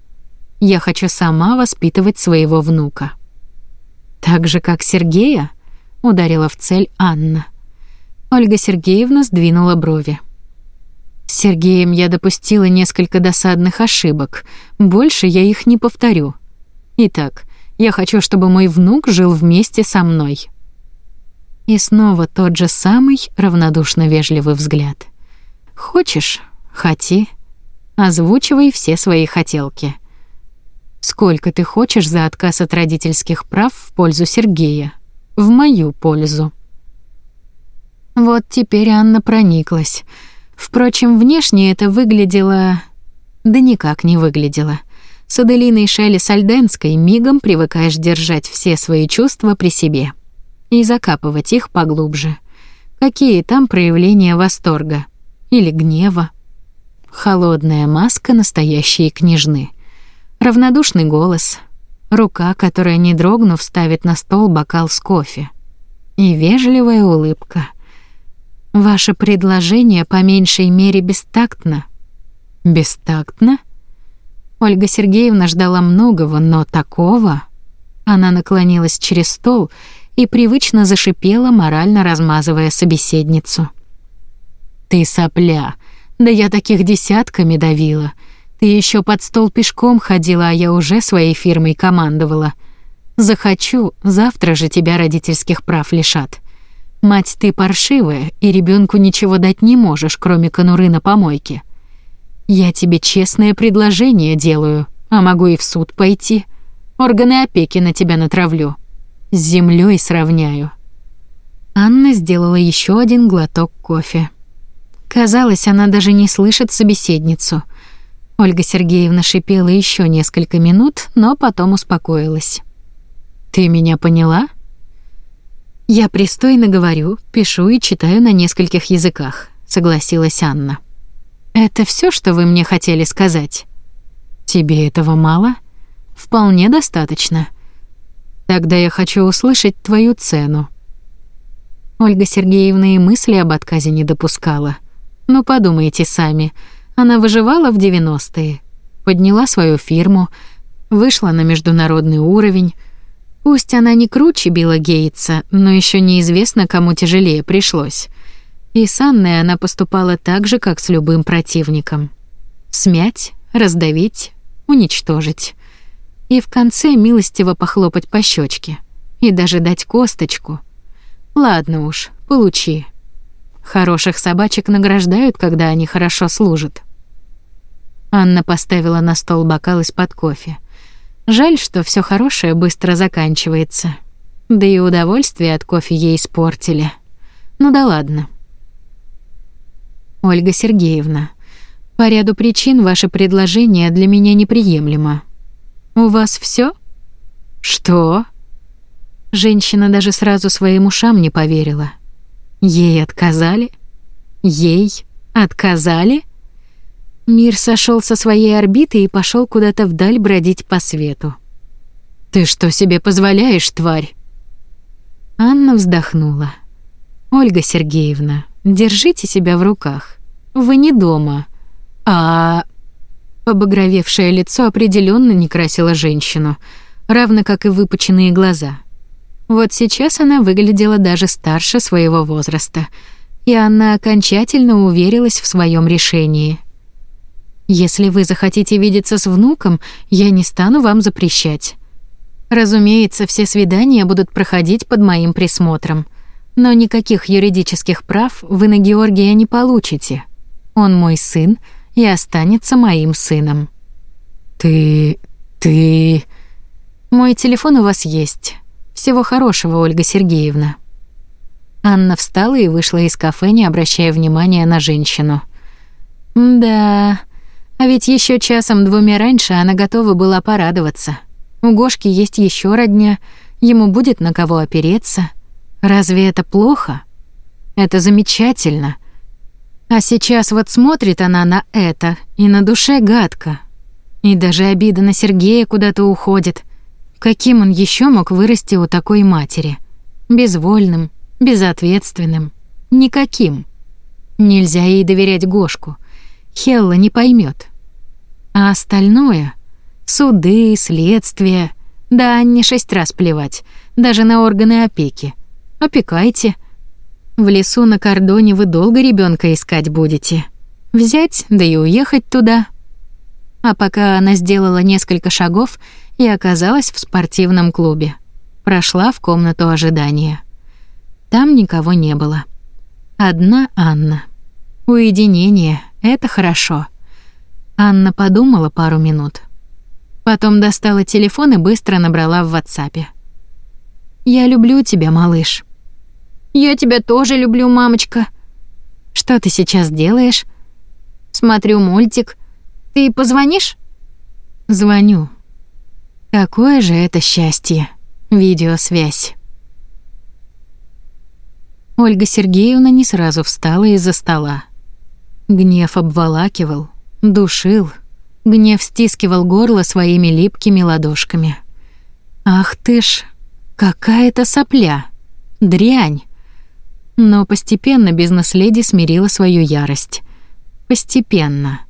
Я хочу сама воспитывать своего внука. Так же, как Сергея, ударила в цель Анна. Ольга Сергеевна сдвинула брови. С Сергеем я допустила несколько досадных ошибок. Больше я их не повторю. Итак, я хочу, чтобы мой внук жил вместе со мной. И снова тот же самый равнодушно вежливый взгляд. Хочешь хоти, озвучивай все свои хотелки. Сколько ты хочешь за отказ от родительских прав в пользу Сергея? В мою пользу. Вот теперь Анна прониклась. Впрочем, внешне это выглядело... Да никак не выглядело. С Аделиной Шелли Сальденской мигом привыкаешь держать все свои чувства при себе и закапывать их поглубже. Какие там проявления восторга или гнева? Холодная маска настоящей княжны. Равнодушный голос, рука, которая, не дрогнув, ставит на стол бокал с кофе. И вежливая улыбка. Ваше предложение по меньшей мере бестактно. Бестактно? Ольга Сергеевна ждала многого, но такого... Она наклонилась через стол и привычно зашипела, морально размазывая собеседницу. «Ты сопля! Да я таких десятками давила. Ты еще под стол пешком ходила, а я уже своей фирмой командовала. Захочу, завтра же тебя родительских прав лишат. Мать ты паршивая, и ребенку ничего дать не можешь, кроме конуры на помойке. Я тебе честное предложение делаю, а могу и в суд пойти. Органы опеки на тебя натравлю с землей сравняю. Анна сделала еще один глоток кофе. Казалось, она даже не слышит собеседницу. Ольга Сергеевна шипела еще несколько минут, но потом успокоилась. Ты меня поняла? Я пристойно говорю, пишу и читаю на нескольких языках, согласилась Анна. Это все, что вы мне хотели сказать? Тебе этого мало? Вполне достаточно. Тогда я хочу услышать твою цену. Ольга Сергеевна и мысли об отказе не допускала. Но подумайте сами, она выживала в 90-е, подняла свою фирму, вышла на международный уровень. Пусть она не круче Билла Гейтса, но еще неизвестно, кому тяжелее пришлось. И с Анной она поступала так же, как с любым противником. Смять, раздавить, уничтожить и в конце милостиво похлопать по щечке и даже дать косточку. Ладно уж, получи. Хороших собачек награждают, когда они хорошо служат. Анна поставила на стол бокал из-под кофе. Жаль, что все хорошее быстро заканчивается. Да и удовольствие от кофе ей испортили. Ну да ладно. Ольга Сергеевна, по ряду причин ваше предложение для меня неприемлемо. У вас все? Что? Женщина даже сразу своим ушам не поверила. Ей отказали? Ей отказали? Мир сошел со своей орбиты и пошел куда-то вдаль бродить по свету. Ты что себе позволяешь, тварь? Анна вздохнула. Ольга Сергеевна, держите себя в руках. Вы не дома. А Побагровевшее лицо определенно не красило женщину, равно как и выпученные глаза. Вот сейчас она выглядела даже старше своего возраста, и она окончательно уверилась в своем решении. Если вы захотите видеться с внуком, я не стану вам запрещать. Разумеется, все свидания будут проходить под моим присмотром, но никаких юридических прав вы на Георгия не получите. Он мой сын, и останется моим сыном. Ты... ты... Мой телефон у вас есть. Всего хорошего, Ольга Сергеевна. Анна встала и вышла из кафе, не обращая внимания на женщину. Да, а ведь еще часом двумя раньше она готова была порадоваться. У Гошки есть еще родня, ему будет на кого опереться. Разве это плохо? Это замечательно. А сейчас вот смотрит она на это, и на душе гадко. И даже обида на Сергея куда-то уходит. Каким он еще мог вырасти у такой матери? Безвольным, безответственным, никаким. Нельзя ей доверять Гошку. Хелла не поймет. А остальное — суды, следствие... Да, Анне шесть раз плевать, даже на органы опеки. Опекайте. В лесу на кордоне вы долго ребенка искать будете. Взять, да и уехать туда. А пока она сделала несколько шагов и оказалась в спортивном клубе. Прошла в комнату ожидания. Там никого не было. Одна Анна. Уединение — это хорошо. Анна подумала пару минут. Потом достала телефон и быстро набрала в WhatsApp. «Я люблю тебя, малыш». «Я тебя тоже люблю, мамочка». «Что ты сейчас делаешь?» «Смотрю мультик. Ты позвонишь?» «Звоню». Какое же это счастье. Видеосвязь. Ольга Сергеевна не сразу встала из-за стола. Гнев обволакивал, душил. Гнев стискивал горло своими липкими ладошками. Ах ты ж, какая-то сопля. Дрянь. Но постепенно бизнес-леди смирила свою ярость. Постепенно.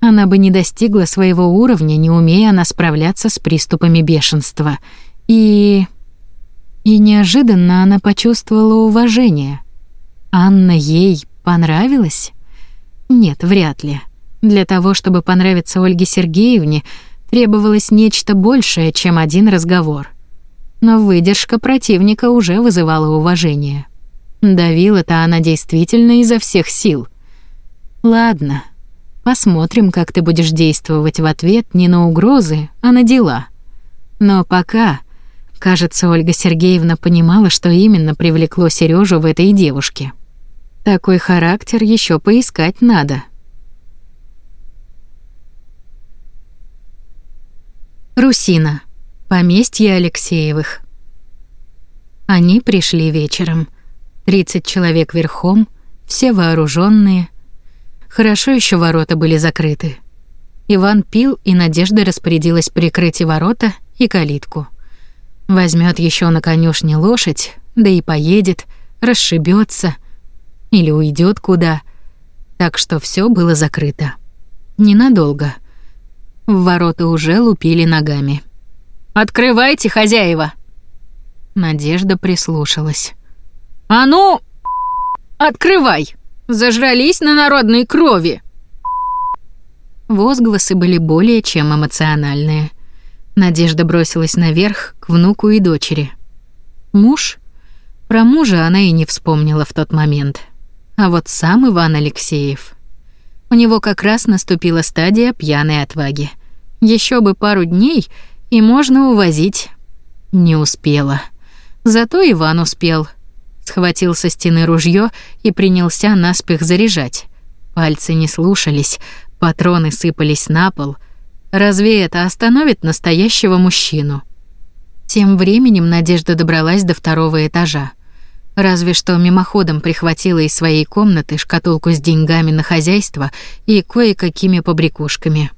Она бы не достигла своего уровня, не умея она справляться с приступами бешенства. И... И неожиданно она почувствовала уважение. Анна ей понравилась? Нет, вряд ли. Для того, чтобы понравиться Ольге Сергеевне, требовалось нечто большее, чем один разговор. Но выдержка противника уже вызывала уважение. Давила-то она действительно изо всех сил. Ладно, посмотрим, как ты будешь действовать в ответ не на угрозы, а на дела. Но пока, кажется, Ольга Сергеевна понимала, что именно привлекло Сережу в этой девушке. Такой характер еще поискать надо. Русина. Поместье Алексеевых. Они пришли вечером. 30 человек верхом, все вооруженные. Хорошо еще ворота были закрыты. Иван пил, и Надежда распорядилась прикрыть и ворота, и калитку. Возьмет еще на конюшне лошадь, да и поедет, расшибется или уйдет куда. Так что все было закрыто. Ненадолго. В ворота уже лупили ногами. «Открывайте, хозяева!» Надежда прислушалась. «А ну, открывай! Зажрались на народной крови!» Возгласы были более чем эмоциональные. Надежда бросилась наверх к внуку и дочери. Муж? Про мужа она и не вспомнила в тот момент. А вот сам Иван Алексеев. У него как раз наступила стадия пьяной отваги. Еще бы пару дней, и можно увозить. Не успела. Зато Иван успел. Схватил со стены ружье и принялся наспех заряжать. Пальцы не слушались, патроны сыпались на пол. Разве это остановит настоящего мужчину? Тем временем Надежда добралась до второго этажа. Разве что мимоходом прихватила из своей комнаты шкатулку с деньгами на хозяйство и кое-какими побрякушками.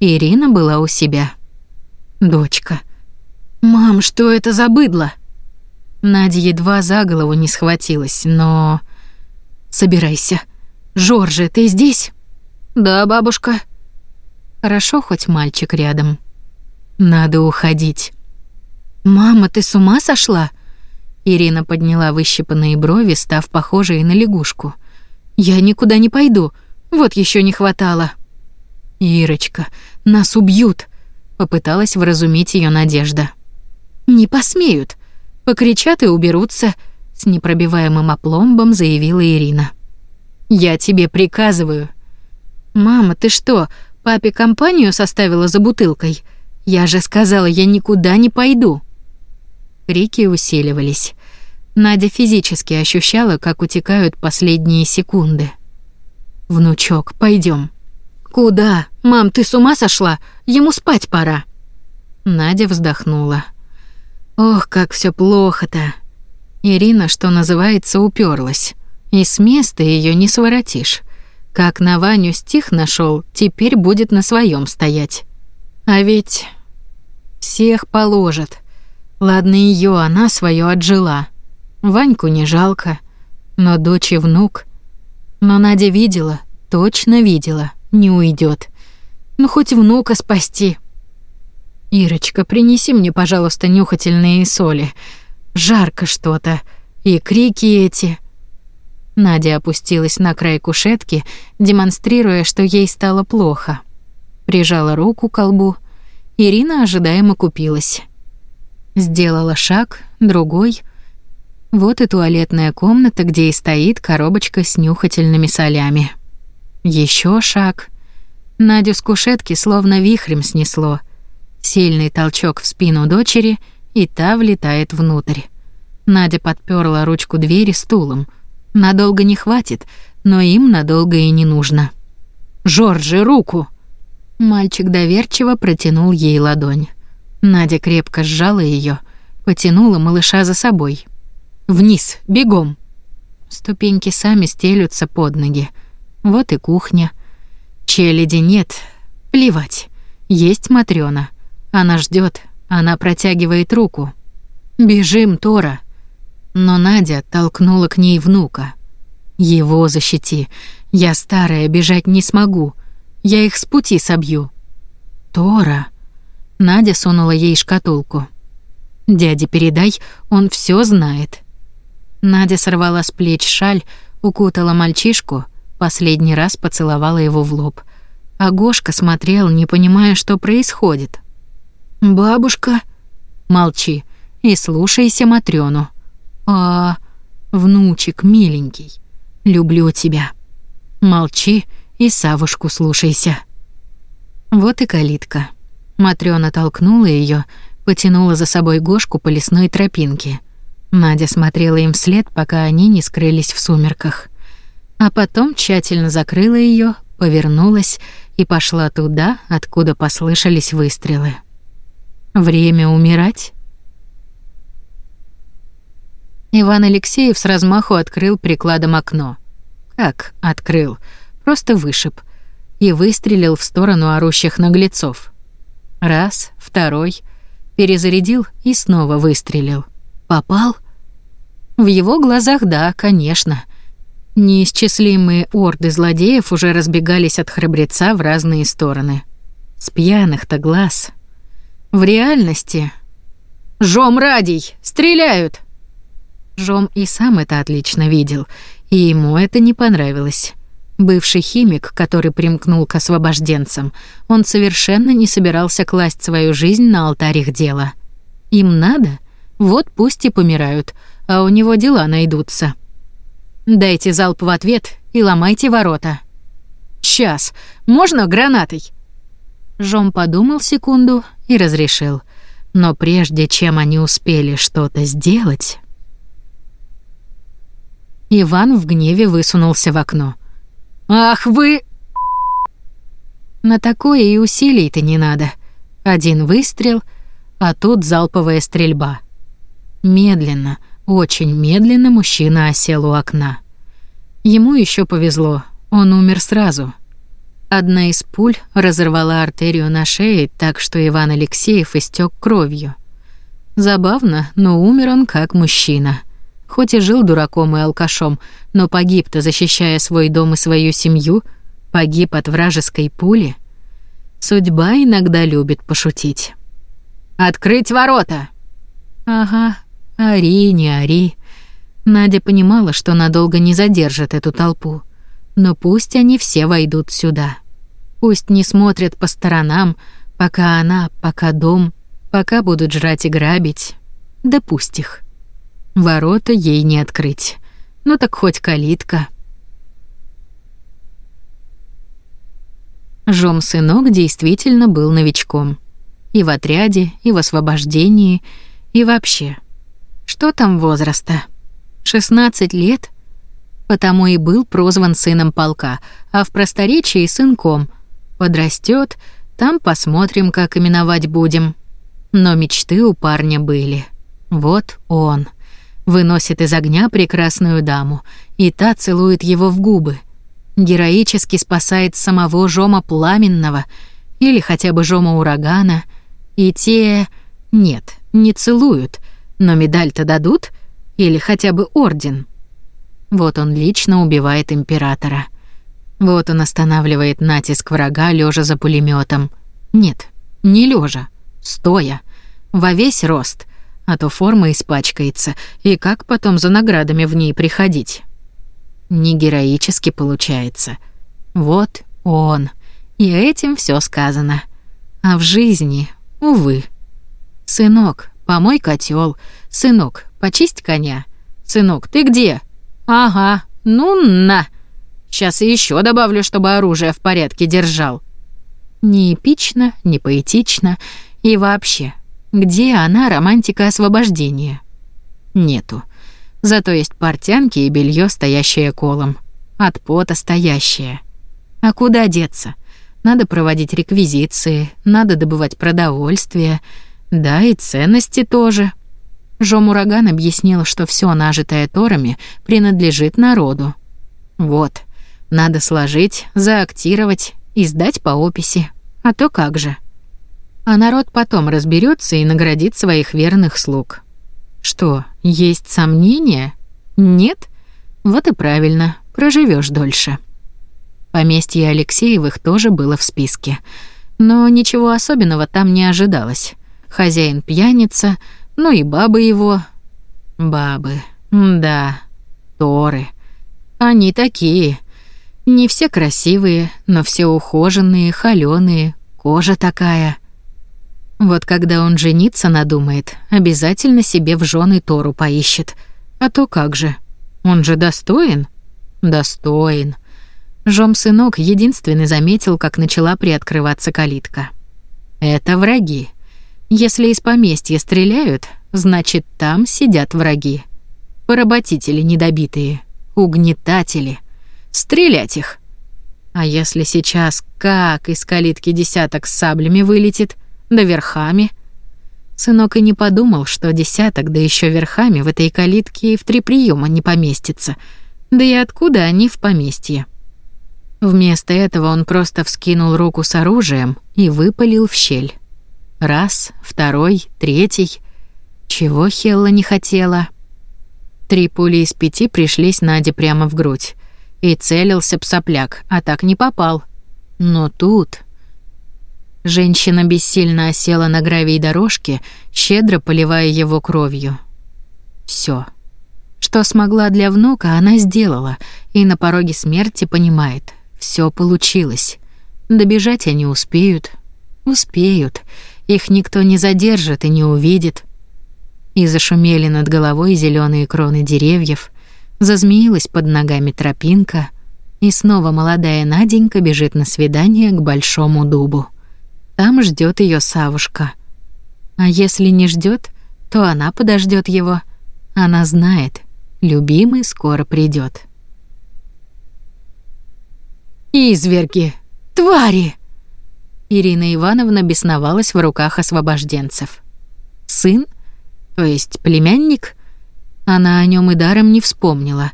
Ирина была у себя. Дочка. «Мам, что это за быдло?» Надя едва за голову не схватилась, но... «Собирайся. Жоржи, ты здесь?» «Да, бабушка». Хорошо, хоть мальчик рядом. Надо уходить. «Мама, ты с ума сошла?» Ирина подняла выщипанные брови, став похожей на лягушку. «Я никуда не пойду. Вот еще не хватало». «Ирочка, нас убьют», — попыталась вразумить ее Надежда. «Не посмеют. Покричат и уберутся», — с непробиваемым опломбом заявила Ирина. «Я тебе приказываю». «Мама, ты что, папе компанию составила за бутылкой? Я же сказала, я никуда не пойду». Крики усиливались. Надя физически ощущала, как утекают последние секунды. «Внучок, пойдем. «Куда? Мам, ты с ума сошла? Ему спать пора». Надя вздохнула. «Ох, как все плохо-то». Ирина, что называется, уперлась. И с места ее не своротишь. Как на Ваню стих нашел, теперь будет на своем стоять. А ведь всех положат. Ладно, ее она свое отжила. Ваньку не жалко, но дочь и внук. Но Надя видела, точно видела, не уйдет. Ну хоть внука спасти. Ирочка, принеси мне, пожалуйста, нюхательные соли. Жарко что-то. И крики эти. Надя опустилась на край кушетки, демонстрируя, что ей стало плохо. Прижала руку к колбу. Ирина ожидаемо купилась. Сделала шаг, другой. Вот и туалетная комната, где и стоит коробочка с нюхательными солями. Еще шаг. Надю с кушетки словно вихрем снесло. Сильный толчок в спину дочери, и та влетает внутрь. Надя подперла ручку двери стулом. Надолго не хватит, но им надолго и не нужно. «Жоржи, руку!» Мальчик доверчиво протянул ей ладонь. Надя крепко сжала ее, потянула малыша за собой. «Вниз, бегом!» Ступеньки сами стелются под ноги. Вот и кухня. Челяди нет. Плевать. Есть Матрёна. Она ждет, она протягивает руку. «Бежим, Тора!» Но Надя толкнула к ней внука. «Его защити. Я старая, бежать не смогу. Я их с пути собью». «Тора!» Надя сунула ей шкатулку. «Дяде передай, он все знает». Надя сорвала с плеч шаль, укутала мальчишку, последний раз поцеловала его в лоб. А Гошка смотрел, не понимая, что происходит. «Бабушка...» «Молчи и слушайся Матрёну». «А, внучек миленький, люблю тебя». «Молчи и Савушку слушайся». Вот и калитка. Матрёна толкнула её, потянула за собой Гошку по лесной тропинке. Надя смотрела им вслед, пока они не скрылись в сумерках. А потом тщательно закрыла её, повернулась и пошла туда, откуда послышались выстрелы. Время умирать? Иван Алексеев с размаху открыл прикладом окно. Как открыл? Просто вышиб. И выстрелил в сторону орущих наглецов. Раз, второй. Перезарядил и снова выстрелил. Попал? В его глазах да, конечно. Неисчислимые орды злодеев уже разбегались от храбреца в разные стороны. С пьяных-то глаз в реальности... «Жом Радий! Стреляют!» Жом и сам это отлично видел, и ему это не понравилось. Бывший химик, который примкнул к освобожденцам, он совершенно не собирался класть свою жизнь на алтарь их дела. Им надо? Вот пусть и помирают, а у него дела найдутся. Дайте залп в ответ и ломайте ворота. Сейчас. Можно гранатой? Жом подумал секунду и разрешил. Но прежде чем они успели что-то сделать... Иван в гневе высунулся в окно. «Ах вы...» На такое и усилий-то не надо. Один выстрел, а тут залповая стрельба. Медленно, очень медленно мужчина осел у окна. Ему еще повезло, он умер сразу — Одна из пуль разорвала артерию на шее, так что Иван Алексеев истек кровью. Забавно, но умер он как мужчина. Хоть и жил дураком и алкашом, но погиб-то, защищая свой дом и свою семью, погиб от вражеской пули. Судьба иногда любит пошутить. «Открыть ворота!» «Ага, ори, не ори». Надя понимала, что надолго не задержит эту толпу. Но пусть они все войдут сюда. Пусть не смотрят по сторонам, пока она, пока дом, пока будут жрать и грабить. Да пусть их. Ворота ей не открыть. Ну так хоть калитка. Жом-сынок действительно был новичком. И в отряде, и в освобождении, и вообще. Что там возраста? 16 лет? Потому и был прозван сыном полка, а в просторечии сынком. Подрастет, там посмотрим, как именовать будем. Но мечты у парня были. Вот он. Выносит из огня прекрасную даму, и та целует его в губы. Героически спасает самого Жома Пламенного или хотя бы Жома Урагана. И те... Нет, не целуют, но медаль-то дадут или хотя бы орден. Вот он лично убивает императора. Вот он останавливает натиск врага, лежа за пулеметом. Нет, не лежа, стоя, во весь рост, а то форма испачкается, и как потом за наградами в ней приходить? Не героически получается. Вот он. И этим все сказано. А в жизни, увы. Сынок, помой котел. Сынок, почисть коня. Сынок, ты где? Ага, ну на. Сейчас еще добавлю, чтобы оружие в порядке держал. Не эпично, не поэтично и вообще. Где она, романтика освобождения? Нету. Зато есть портянки и белье, стоящее колом. От пота стоящее. А куда деться? Надо проводить реквизиции, надо добывать продовольствие, да и ценности тоже. Жом Ураган объяснил, что все нажитое Торами принадлежит народу. Вот, надо сложить, заактировать и сдать по описи. А то как же. А народ потом разберется и наградит своих верных слуг. Что, есть сомнения? Нет? Вот и правильно, проживешь дольше. Поместье Алексеевых тоже было в списке. Но ничего особенного там не ожидалось. Хозяин пьяница, ну и бабы его. Бабы, да, торы. Они такие. Не все красивые, но все ухоженные, холёные, кожа такая — вот когда он жениться надумает, обязательно себе в жены Тору поищет. А то как же? Он же достоин? Достоин. Жом сынок единственный заметил, как начала приоткрываться калитка. Это враги. Если из поместья стреляют, значит, там сидят враги. Поработители недобитые, угнетатели. Стрелять их. А если сейчас как из калитки десяток с саблями вылетит — да верхами. Сынок и не подумал, что десяток, да еще верхами в этой калитке и в три приема не поместится. Да и откуда они в поместье? Вместо этого он просто вскинул руку с оружием и выпалил в щель. Раз, второй, третий. Чего Хелла не хотела? Три пули из пяти пришлись Наде прямо в грудь. И целился псопляк, а так не попал. Но тут... Женщина бессильно осела на гравий дорожки, щедро поливая его кровью. Все, Что смогла для внука, она сделала, и на пороге смерти понимает, все получилось. Добежать они успеют. Успеют. Их никто не задержит и не увидит. И зашумели над головой зеленые кроны деревьев, зазмеилась под ногами тропинка, и снова молодая Наденька бежит на свидание к большому дубу. Там ждет ее Савушка. А если не ждет, то она подождет его. Она знает, любимый скоро придет. Изверги, твари. Ирина Ивановна бесновалась в руках освобожденцев. Сын, то есть племянник, она о нем и даром не вспомнила.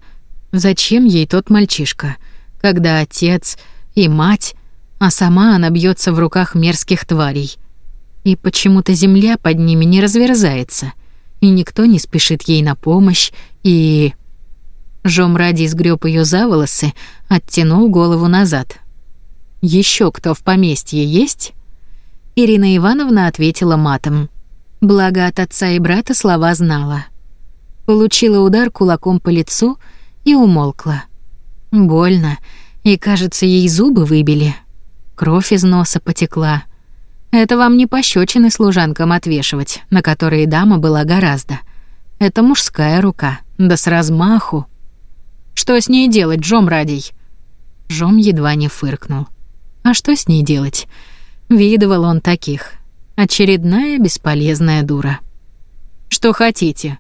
Зачем ей тот мальчишка, когда отец и мать а сама она бьется в руках мерзких тварей. И почему-то земля под ними не разверзается, и никто не спешит ей на помощь, и... Жом ради сгреб ее за волосы, оттянул голову назад. Еще кто в поместье есть?» Ирина Ивановна ответила матом. Благо от отца и брата слова знала. Получила удар кулаком по лицу и умолкла. Больно, и, кажется, ей зубы выбили. Кровь из носа потекла. Это вам не пощечины служанкам отвешивать, на которые дама была гораздо. Это мужская рука, да с размаху. Что с ней делать, Джом Радий? Жом едва не фыркнул. А что с ней делать? Видывал он таких. Очередная бесполезная дура. Что хотите,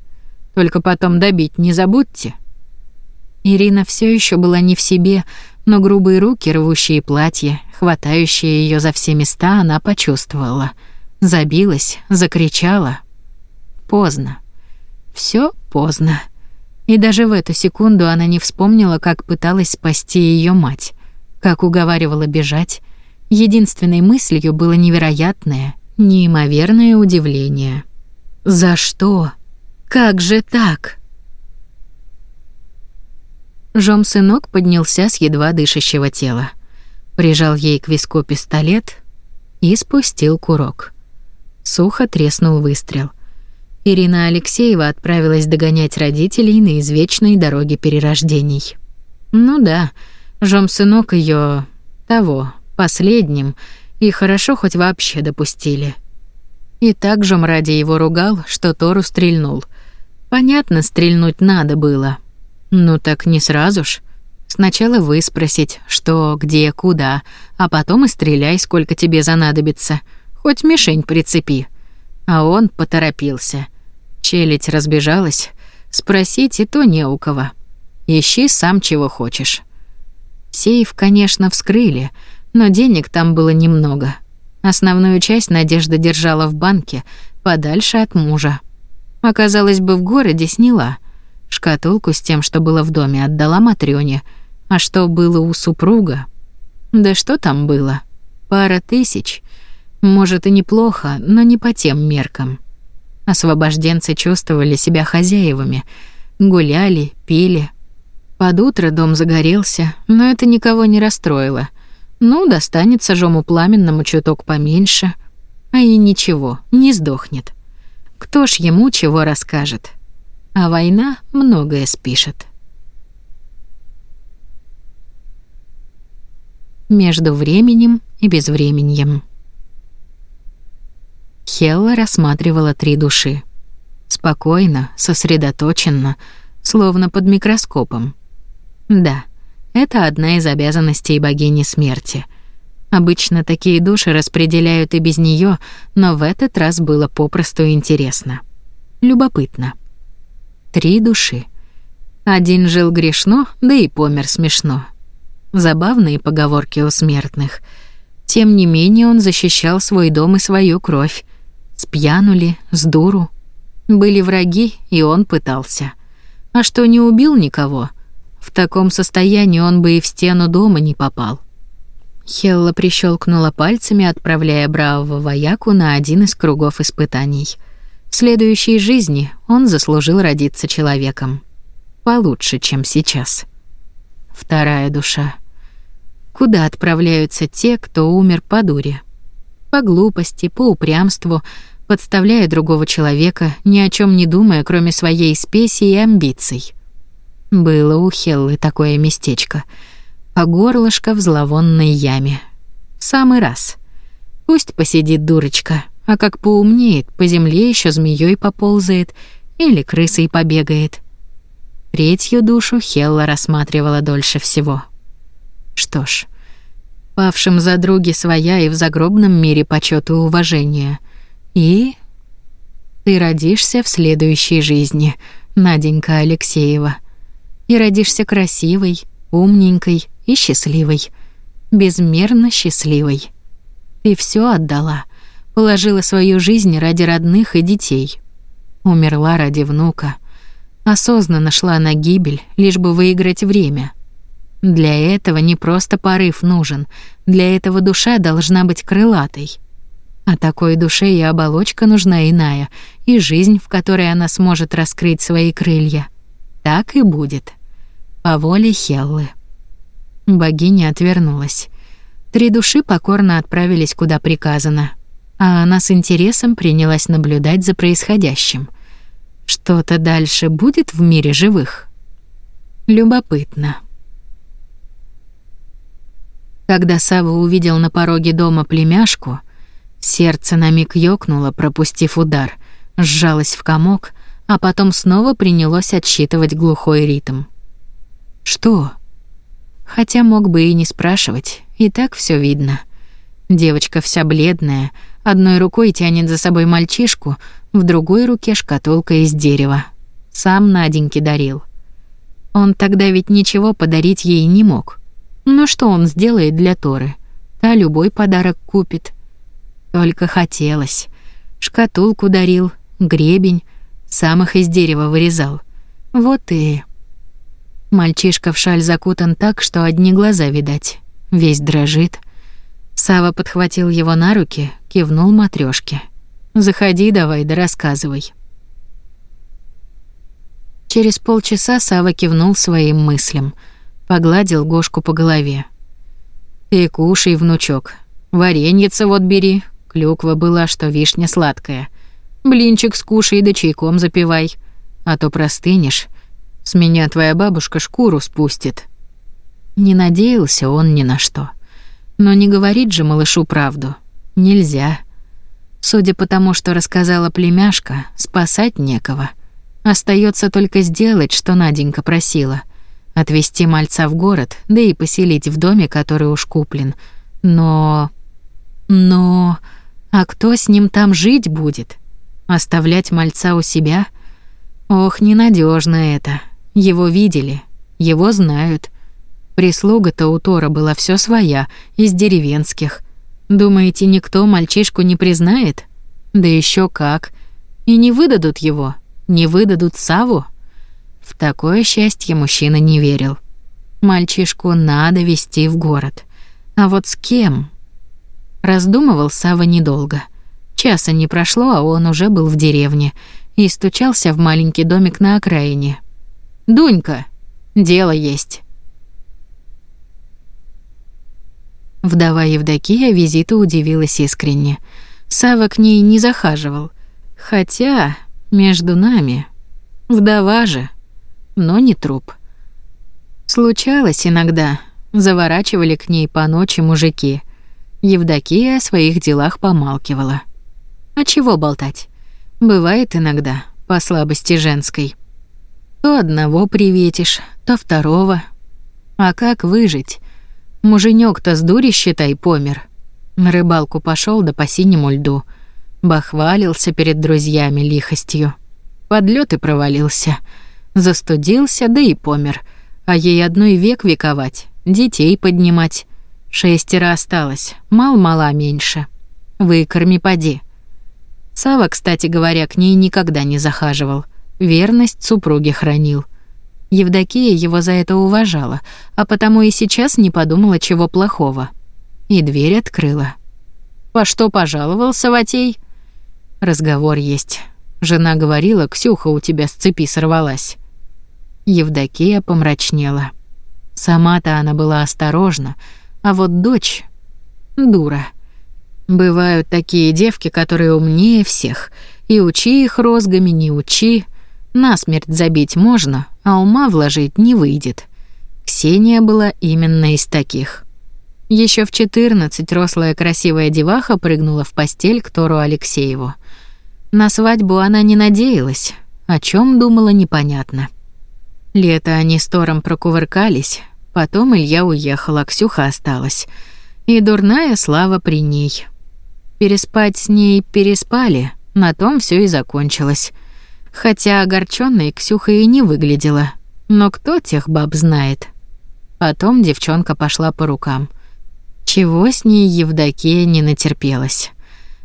только потом добить не забудьте. Ирина все еще была не в себе, но грубые руки, рвущие платье, хватающие ее за все места, она почувствовала. Забилась, закричала. Поздно. Все поздно. И даже в эту секунду она не вспомнила, как пыталась спасти ее мать, как уговаривала бежать. Единственной мыслью было невероятное, неимоверное удивление. «За что? Как же так?» Жом-сынок поднялся с едва дышащего тела, прижал ей к виску пистолет и спустил курок. Сухо треснул выстрел. Ирина Алексеева отправилась догонять родителей на извечной дороге перерождений. Ну да, Жом-сынок ее того, последним, и хорошо хоть вообще допустили. И так Жом ради его ругал, что Тору стрельнул. Понятно, стрельнуть надо было. Ну так не сразу ж. Сначала выспросить, что, где, куда, а потом и стреляй, сколько тебе занадобится. Хоть мишень прицепи. А он поторопился. Челядь разбежалась. Спросить и то не у кого. Ищи сам чего хочешь. Сейф, конечно, вскрыли, но денег там было немного. Основную часть Надежда держала в банке, подальше от мужа. Оказалось бы, в городе сняла. Шкатулку с тем, что было в доме, отдала Матрёне. А что было у супруга? Да что там было? Пара тысяч. Может, и неплохо, но не по тем меркам. Освобожденцы чувствовали себя хозяевами. Гуляли, пили. Под утро дом загорелся, но это никого не расстроило. Ну, достанется жому пламенному чуток поменьше. А и ничего, не сдохнет. Кто ж ему чего расскажет? а война многое спишет. Между временем и безвременьем. Хелла рассматривала три души. Спокойно, сосредоточенно, словно под микроскопом. Да, это одна из обязанностей богини смерти. Обычно такие души распределяют и без нее, но в этот раз было попросту интересно. Любопытно. Три души. Один жил грешно, да и помер смешно. Забавные поговорки у смертных. Тем не менее он защищал свой дом и свою кровь. Спьянули, с дуру. Были враги, и он пытался. А что не убил никого, в таком состоянии он бы и в стену дома не попал. Хелла прищелкнула пальцами, отправляя бравого вояку на один из кругов испытаний — в следующей жизни он заслужил родиться человеком. Получше, чем сейчас. Вторая душа. Куда отправляются те, кто умер по дуре? По глупости, по упрямству, подставляя другого человека, ни о чем не думая, кроме своей спеси и амбиций. Было у Хеллы такое местечко. По горлышко в зловонной яме. В самый раз. Пусть посидит дурочка, а как поумнеет, по земле еще змеей поползает или крысой побегает. Третью душу Хелла рассматривала дольше всего. Что ж, павшим за други своя и в загробном мире почёт и уважение. И ты родишься в следующей жизни, Наденька Алексеева. И родишься красивой, умненькой и счастливой. Безмерно счастливой. Ты все отдала — Положила свою жизнь ради родных и детей. Умерла ради внука. Осознанно шла на гибель, лишь бы выиграть время. Для этого не просто порыв нужен, для этого душа должна быть крылатой. А такой душе и оболочка нужна иная, и жизнь, в которой она сможет раскрыть свои крылья. Так и будет. По воле Хеллы. Богиня отвернулась. Три души покорно отправились куда приказано — а она с интересом принялась наблюдать за происходящим. Что-то дальше будет в мире живых? Любопытно. Когда Сава увидел на пороге дома племяшку, сердце на миг ёкнуло, пропустив удар, сжалось в комок, а потом снова принялось отсчитывать глухой ритм. «Что?» Хотя мог бы и не спрашивать, и так все видно. Девочка вся бледная, Одной рукой тянет за собой мальчишку, в другой руке шкатулка из дерева. Сам Наденьке дарил. Он тогда ведь ничего подарить ей не мог. Но что он сделает для Торы? Та любой подарок купит. Только хотелось. Шкатулку дарил, гребень, сам их из дерева вырезал. Вот и... Мальчишка в шаль закутан так, что одни глаза видать. Весь дрожит. Сава подхватил его на руки, кивнул матрёшке. Заходи давай, да рассказывай. Через полчаса Сава кивнул своим мыслям, погладил Гошку по голове. «Ты кушай, внучок. Вареньица вот бери. Клюква была, что вишня сладкая. Блинчик скушай да чайком запивай. А то простынешь. С меня твоя бабушка шкуру спустит». Не надеялся он ни на что. Но не говорить же малышу правду. Нельзя. Судя по тому, что рассказала племяшка, спасать некого. Остается только сделать, что Наденька просила. Отвезти мальца в город, да и поселить в доме, который уж куплен. Но... Но... А кто с ним там жить будет? Оставлять мальца у себя? Ох, ненадежно это. Его видели, его знают. Прислуга-то у Тора была все своя, из деревенских. Думаете, никто мальчишку не признает? Да еще как. И не выдадут его, не выдадут Саву. В такое счастье мужчина не верил. Мальчишку надо вести в город. А вот с кем? Раздумывал Сава недолго. Часа не прошло, а он уже был в деревне и стучался в маленький домик на окраине. «Дунька, дело есть». Вдова Евдокия визиту удивилась искренне. Сава к ней не захаживал. Хотя, между нами, вдова же, но не труп. Случалось иногда, заворачивали к ней по ночи мужики. Евдокия о своих делах помалкивала. А чего болтать? Бывает иногда, по слабости женской. То одного приветишь, то второго. А как выжить? Муженек-то с дури, считай, помер. На рыбалку пошел да по синему льду. Бахвалился перед друзьями лихостью. Подлёт и провалился. Застудился, да и помер. А ей одной век вековать, детей поднимать. Шестеро осталось, мал-мала меньше. Выкорми поди. Сава, кстати говоря, к ней никогда не захаживал. Верность супруге хранил. Евдокия его за это уважала, а потому и сейчас не подумала чего плохого. И дверь открыла. «По что пожаловал, Саватей?» «Разговор есть. Жена говорила, Ксюха у тебя с цепи сорвалась». Евдокия помрачнела. Сама-то она была осторожна, а вот дочь — дура. Бывают такие девки, которые умнее всех, и учи их розгами, не учи, Насмерть забить можно, а ума вложить не выйдет. Ксения была именно из таких. Еще в 14 рослая красивая деваха прыгнула в постель к Тору Алексееву. На свадьбу она не надеялась, о чем думала непонятно. Лето они с Тором прокувыркались, потом Илья уехал, а Ксюха осталась. И дурная слава при ней. Переспать с ней переспали, на том все и закончилось. Хотя огорчённой Ксюха и не выглядела. Но кто тех баб знает? Потом девчонка пошла по рукам. Чего с ней Евдокия не натерпелась.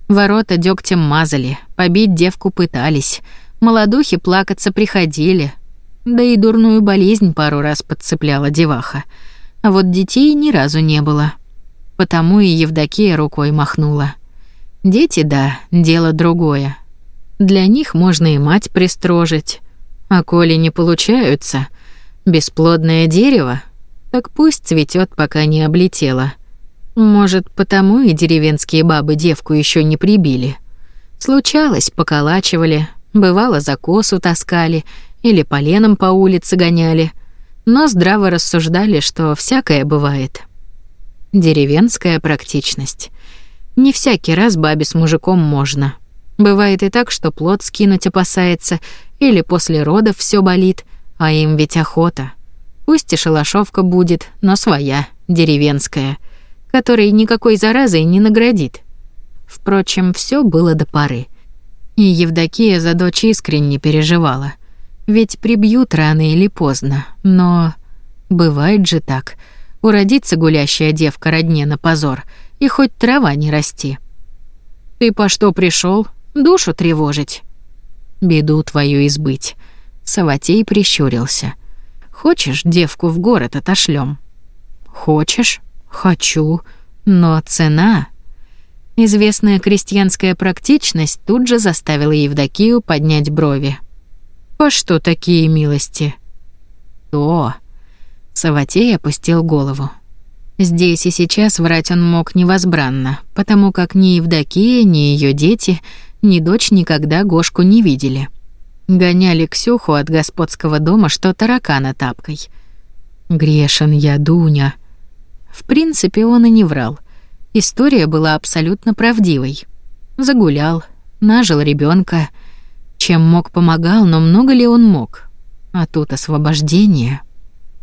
Ворота дёгтем мазали, побить девку пытались, молодухи плакаться приходили. Да и дурную болезнь пару раз подцепляла деваха. А вот детей ни разу не было. Потому и Евдокия рукой махнула. Дети, да, дело другое. Для них можно и мать пристрожить. А коли не получаются, бесплодное дерево, так пусть цветет, пока не облетело. Может, потому и деревенские бабы девку еще не прибили. Случалось, поколачивали, бывало за косу таскали или поленом по улице гоняли, но здраво рассуждали, что всякое бывает. Деревенская практичность. Не всякий раз бабе с мужиком можно — Бывает и так, что плод скинуть опасается, или после родов все болит, а им ведь охота. Пусть и шалашовка будет, но своя, деревенская, которой никакой заразой не наградит. Впрочем, все было до поры. И Евдокия за дочь искренне переживала. Ведь прибьют рано или поздно, но... Бывает же так. Уродится гулящая девка родне на позор, и хоть трава не расти. «Ты по что пришел? Душу тревожить. Беду твою избыть. Саватей прищурился. Хочешь, девку в город отошлем? Хочешь? Хочу. Но цена... Известная крестьянская практичность тут же заставила Евдокию поднять брови. «По что такие милости?» «То...» Саватей опустил голову. Здесь и сейчас врать он мог невозбранно, потому как ни Евдокия, ни ее дети, ни дочь никогда Гошку не видели. Гоняли Ксюху от господского дома, что таракана тапкой. «Грешен я, Дуня». В принципе, он и не врал. История была абсолютно правдивой. Загулял, нажил ребенка, Чем мог, помогал, но много ли он мог? А тут освобождение.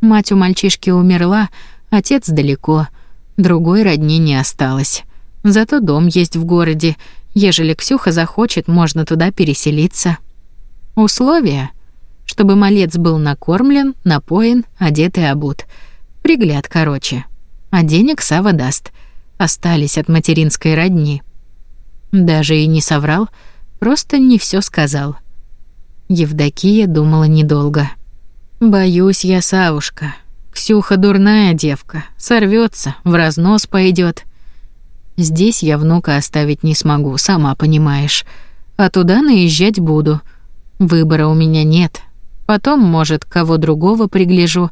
Мать у мальчишки умерла, Отец далеко, другой родни не осталось. Зато дом есть в городе. Ежели Ксюха захочет, можно туда переселиться. Условия, чтобы малец был накормлен, напоен, одет и обут. Пригляд, короче. А денег Сава даст. Остались от материнской родни. Даже и не соврал, просто не все сказал. Евдокия думала недолго. «Боюсь я, Савушка, Ксюха дурная девка, сорвется, в разнос пойдет. Здесь я внука оставить не смогу, сама понимаешь. А туда наезжать буду. Выбора у меня нет. Потом, может, кого другого пригляжу,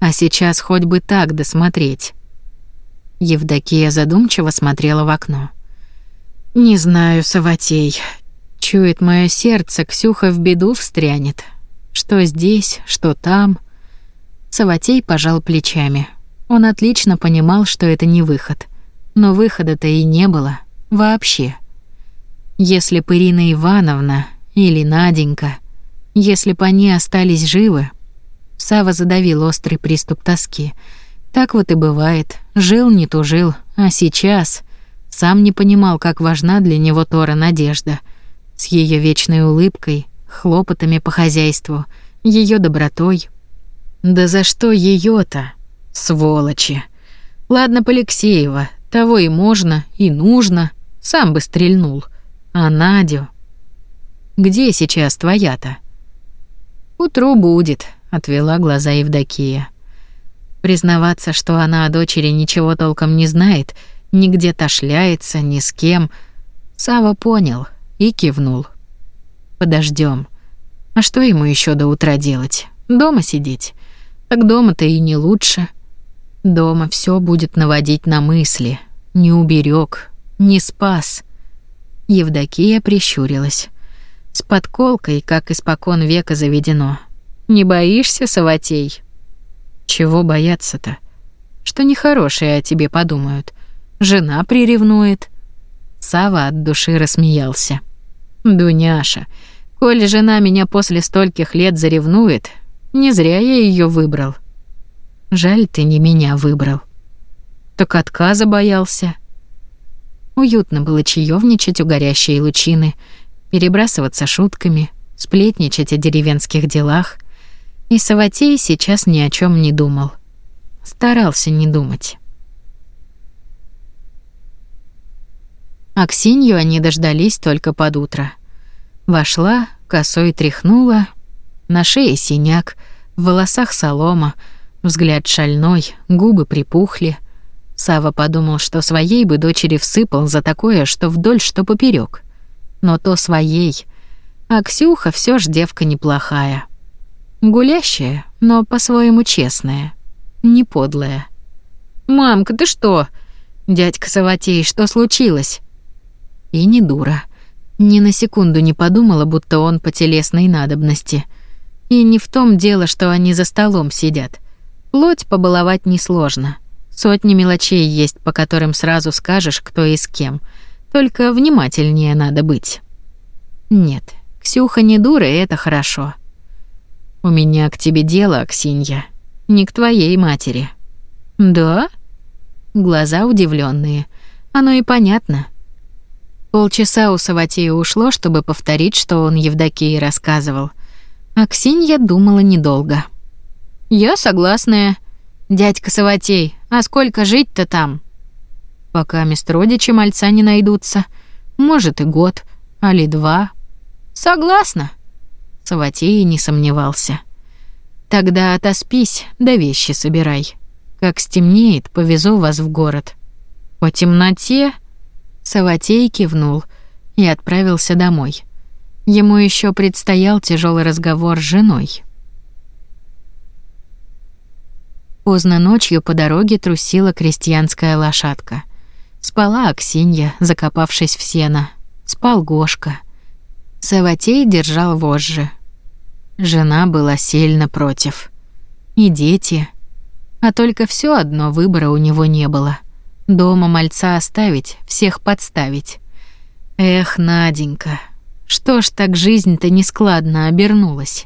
а сейчас хоть бы так досмотреть. Евдокия задумчиво смотрела в окно. Не знаю, Саватей. Чует мое сердце, Ксюха в беду встрянет. Что здесь, что там. Саватей пожал плечами. Он отлично понимал, что это не выход. Но выхода-то и не было. Вообще. Если бы Ирина Ивановна или Наденька, если бы они остались живы... Сава задавил острый приступ тоски. Так вот и бывает. Жил не тужил, а сейчас... Сам не понимал, как важна для него Тора Надежда. С ее вечной улыбкой, хлопотами по хозяйству, ее добротой, да за что ее то Сволочи. Ладно, Полексеева, того и можно, и нужно. Сам бы стрельнул. А Надю... Где сейчас твоя-то? Утру будет, отвела глаза Евдокия. Признаваться, что она о дочери ничего толком не знает, нигде-то шляется, ни с кем. Сава понял и кивнул. Подождем. А что ему еще до утра делать? Дома сидеть? Так дома-то и не лучше. Дома все будет наводить на мысли. Не уберег, не спас. Евдокия прищурилась. С подколкой, как испокон века заведено. Не боишься, Саватей? Чего бояться-то? Что нехорошее о тебе подумают. Жена приревнует. Сава от души рассмеялся. Дуняша, коли жена меня после стольких лет заревнует, не зря я ее выбрал. Жаль, ты не меня выбрал. Так отказа боялся. Уютно было чаевничать у горящей лучины, перебрасываться шутками, сплетничать о деревенских делах. И Саватей сейчас ни о чем не думал. Старался не думать. Аксинью они дождались только под утро. Вошла, косой тряхнула, на шее синяк, в волосах солома, взгляд шальной, губы припухли. Сава подумал, что своей бы дочери всыпал за такое, что вдоль, что поперек. Но то своей. А Ксюха все ж девка неплохая. Гулящая, но по-своему честная. Не подлая. «Мамка, ты что?» «Дядька Саватей, что случилось?» И не дура. Ни на секунду не подумала, будто он по телесной надобности — и не в том дело, что они за столом сидят. Плоть побаловать несложно. Сотни мелочей есть, по которым сразу скажешь, кто и с кем. Только внимательнее надо быть. Нет, Ксюха не дура, и это хорошо. У меня к тебе дело, Аксинья. Не к твоей матери. Да? Глаза удивленные. Оно и понятно. Полчаса у Саватея ушло, чтобы повторить, что он Евдокии рассказывал — Аксинья думала недолго. «Я согласная. Дядька Саватей, а сколько жить-то там?» «Пока местродичи мальца не найдутся. Может, и год, али два». «Согласна». Саватей не сомневался. «Тогда отоспись, да вещи собирай. Как стемнеет, повезу вас в город». «По темноте?» Саватей кивнул и отправился домой. Ему еще предстоял тяжелый разговор с женой. Поздно ночью по дороге трусила крестьянская лошадка. Спала Аксинья, закопавшись в сено. Спал Гошка. Саватей держал вожжи. Жена была сильно против. И дети. А только все одно выбора у него не было. Дома мальца оставить, всех подставить. Эх, Наденька, что ж так жизнь-то нескладно обернулась?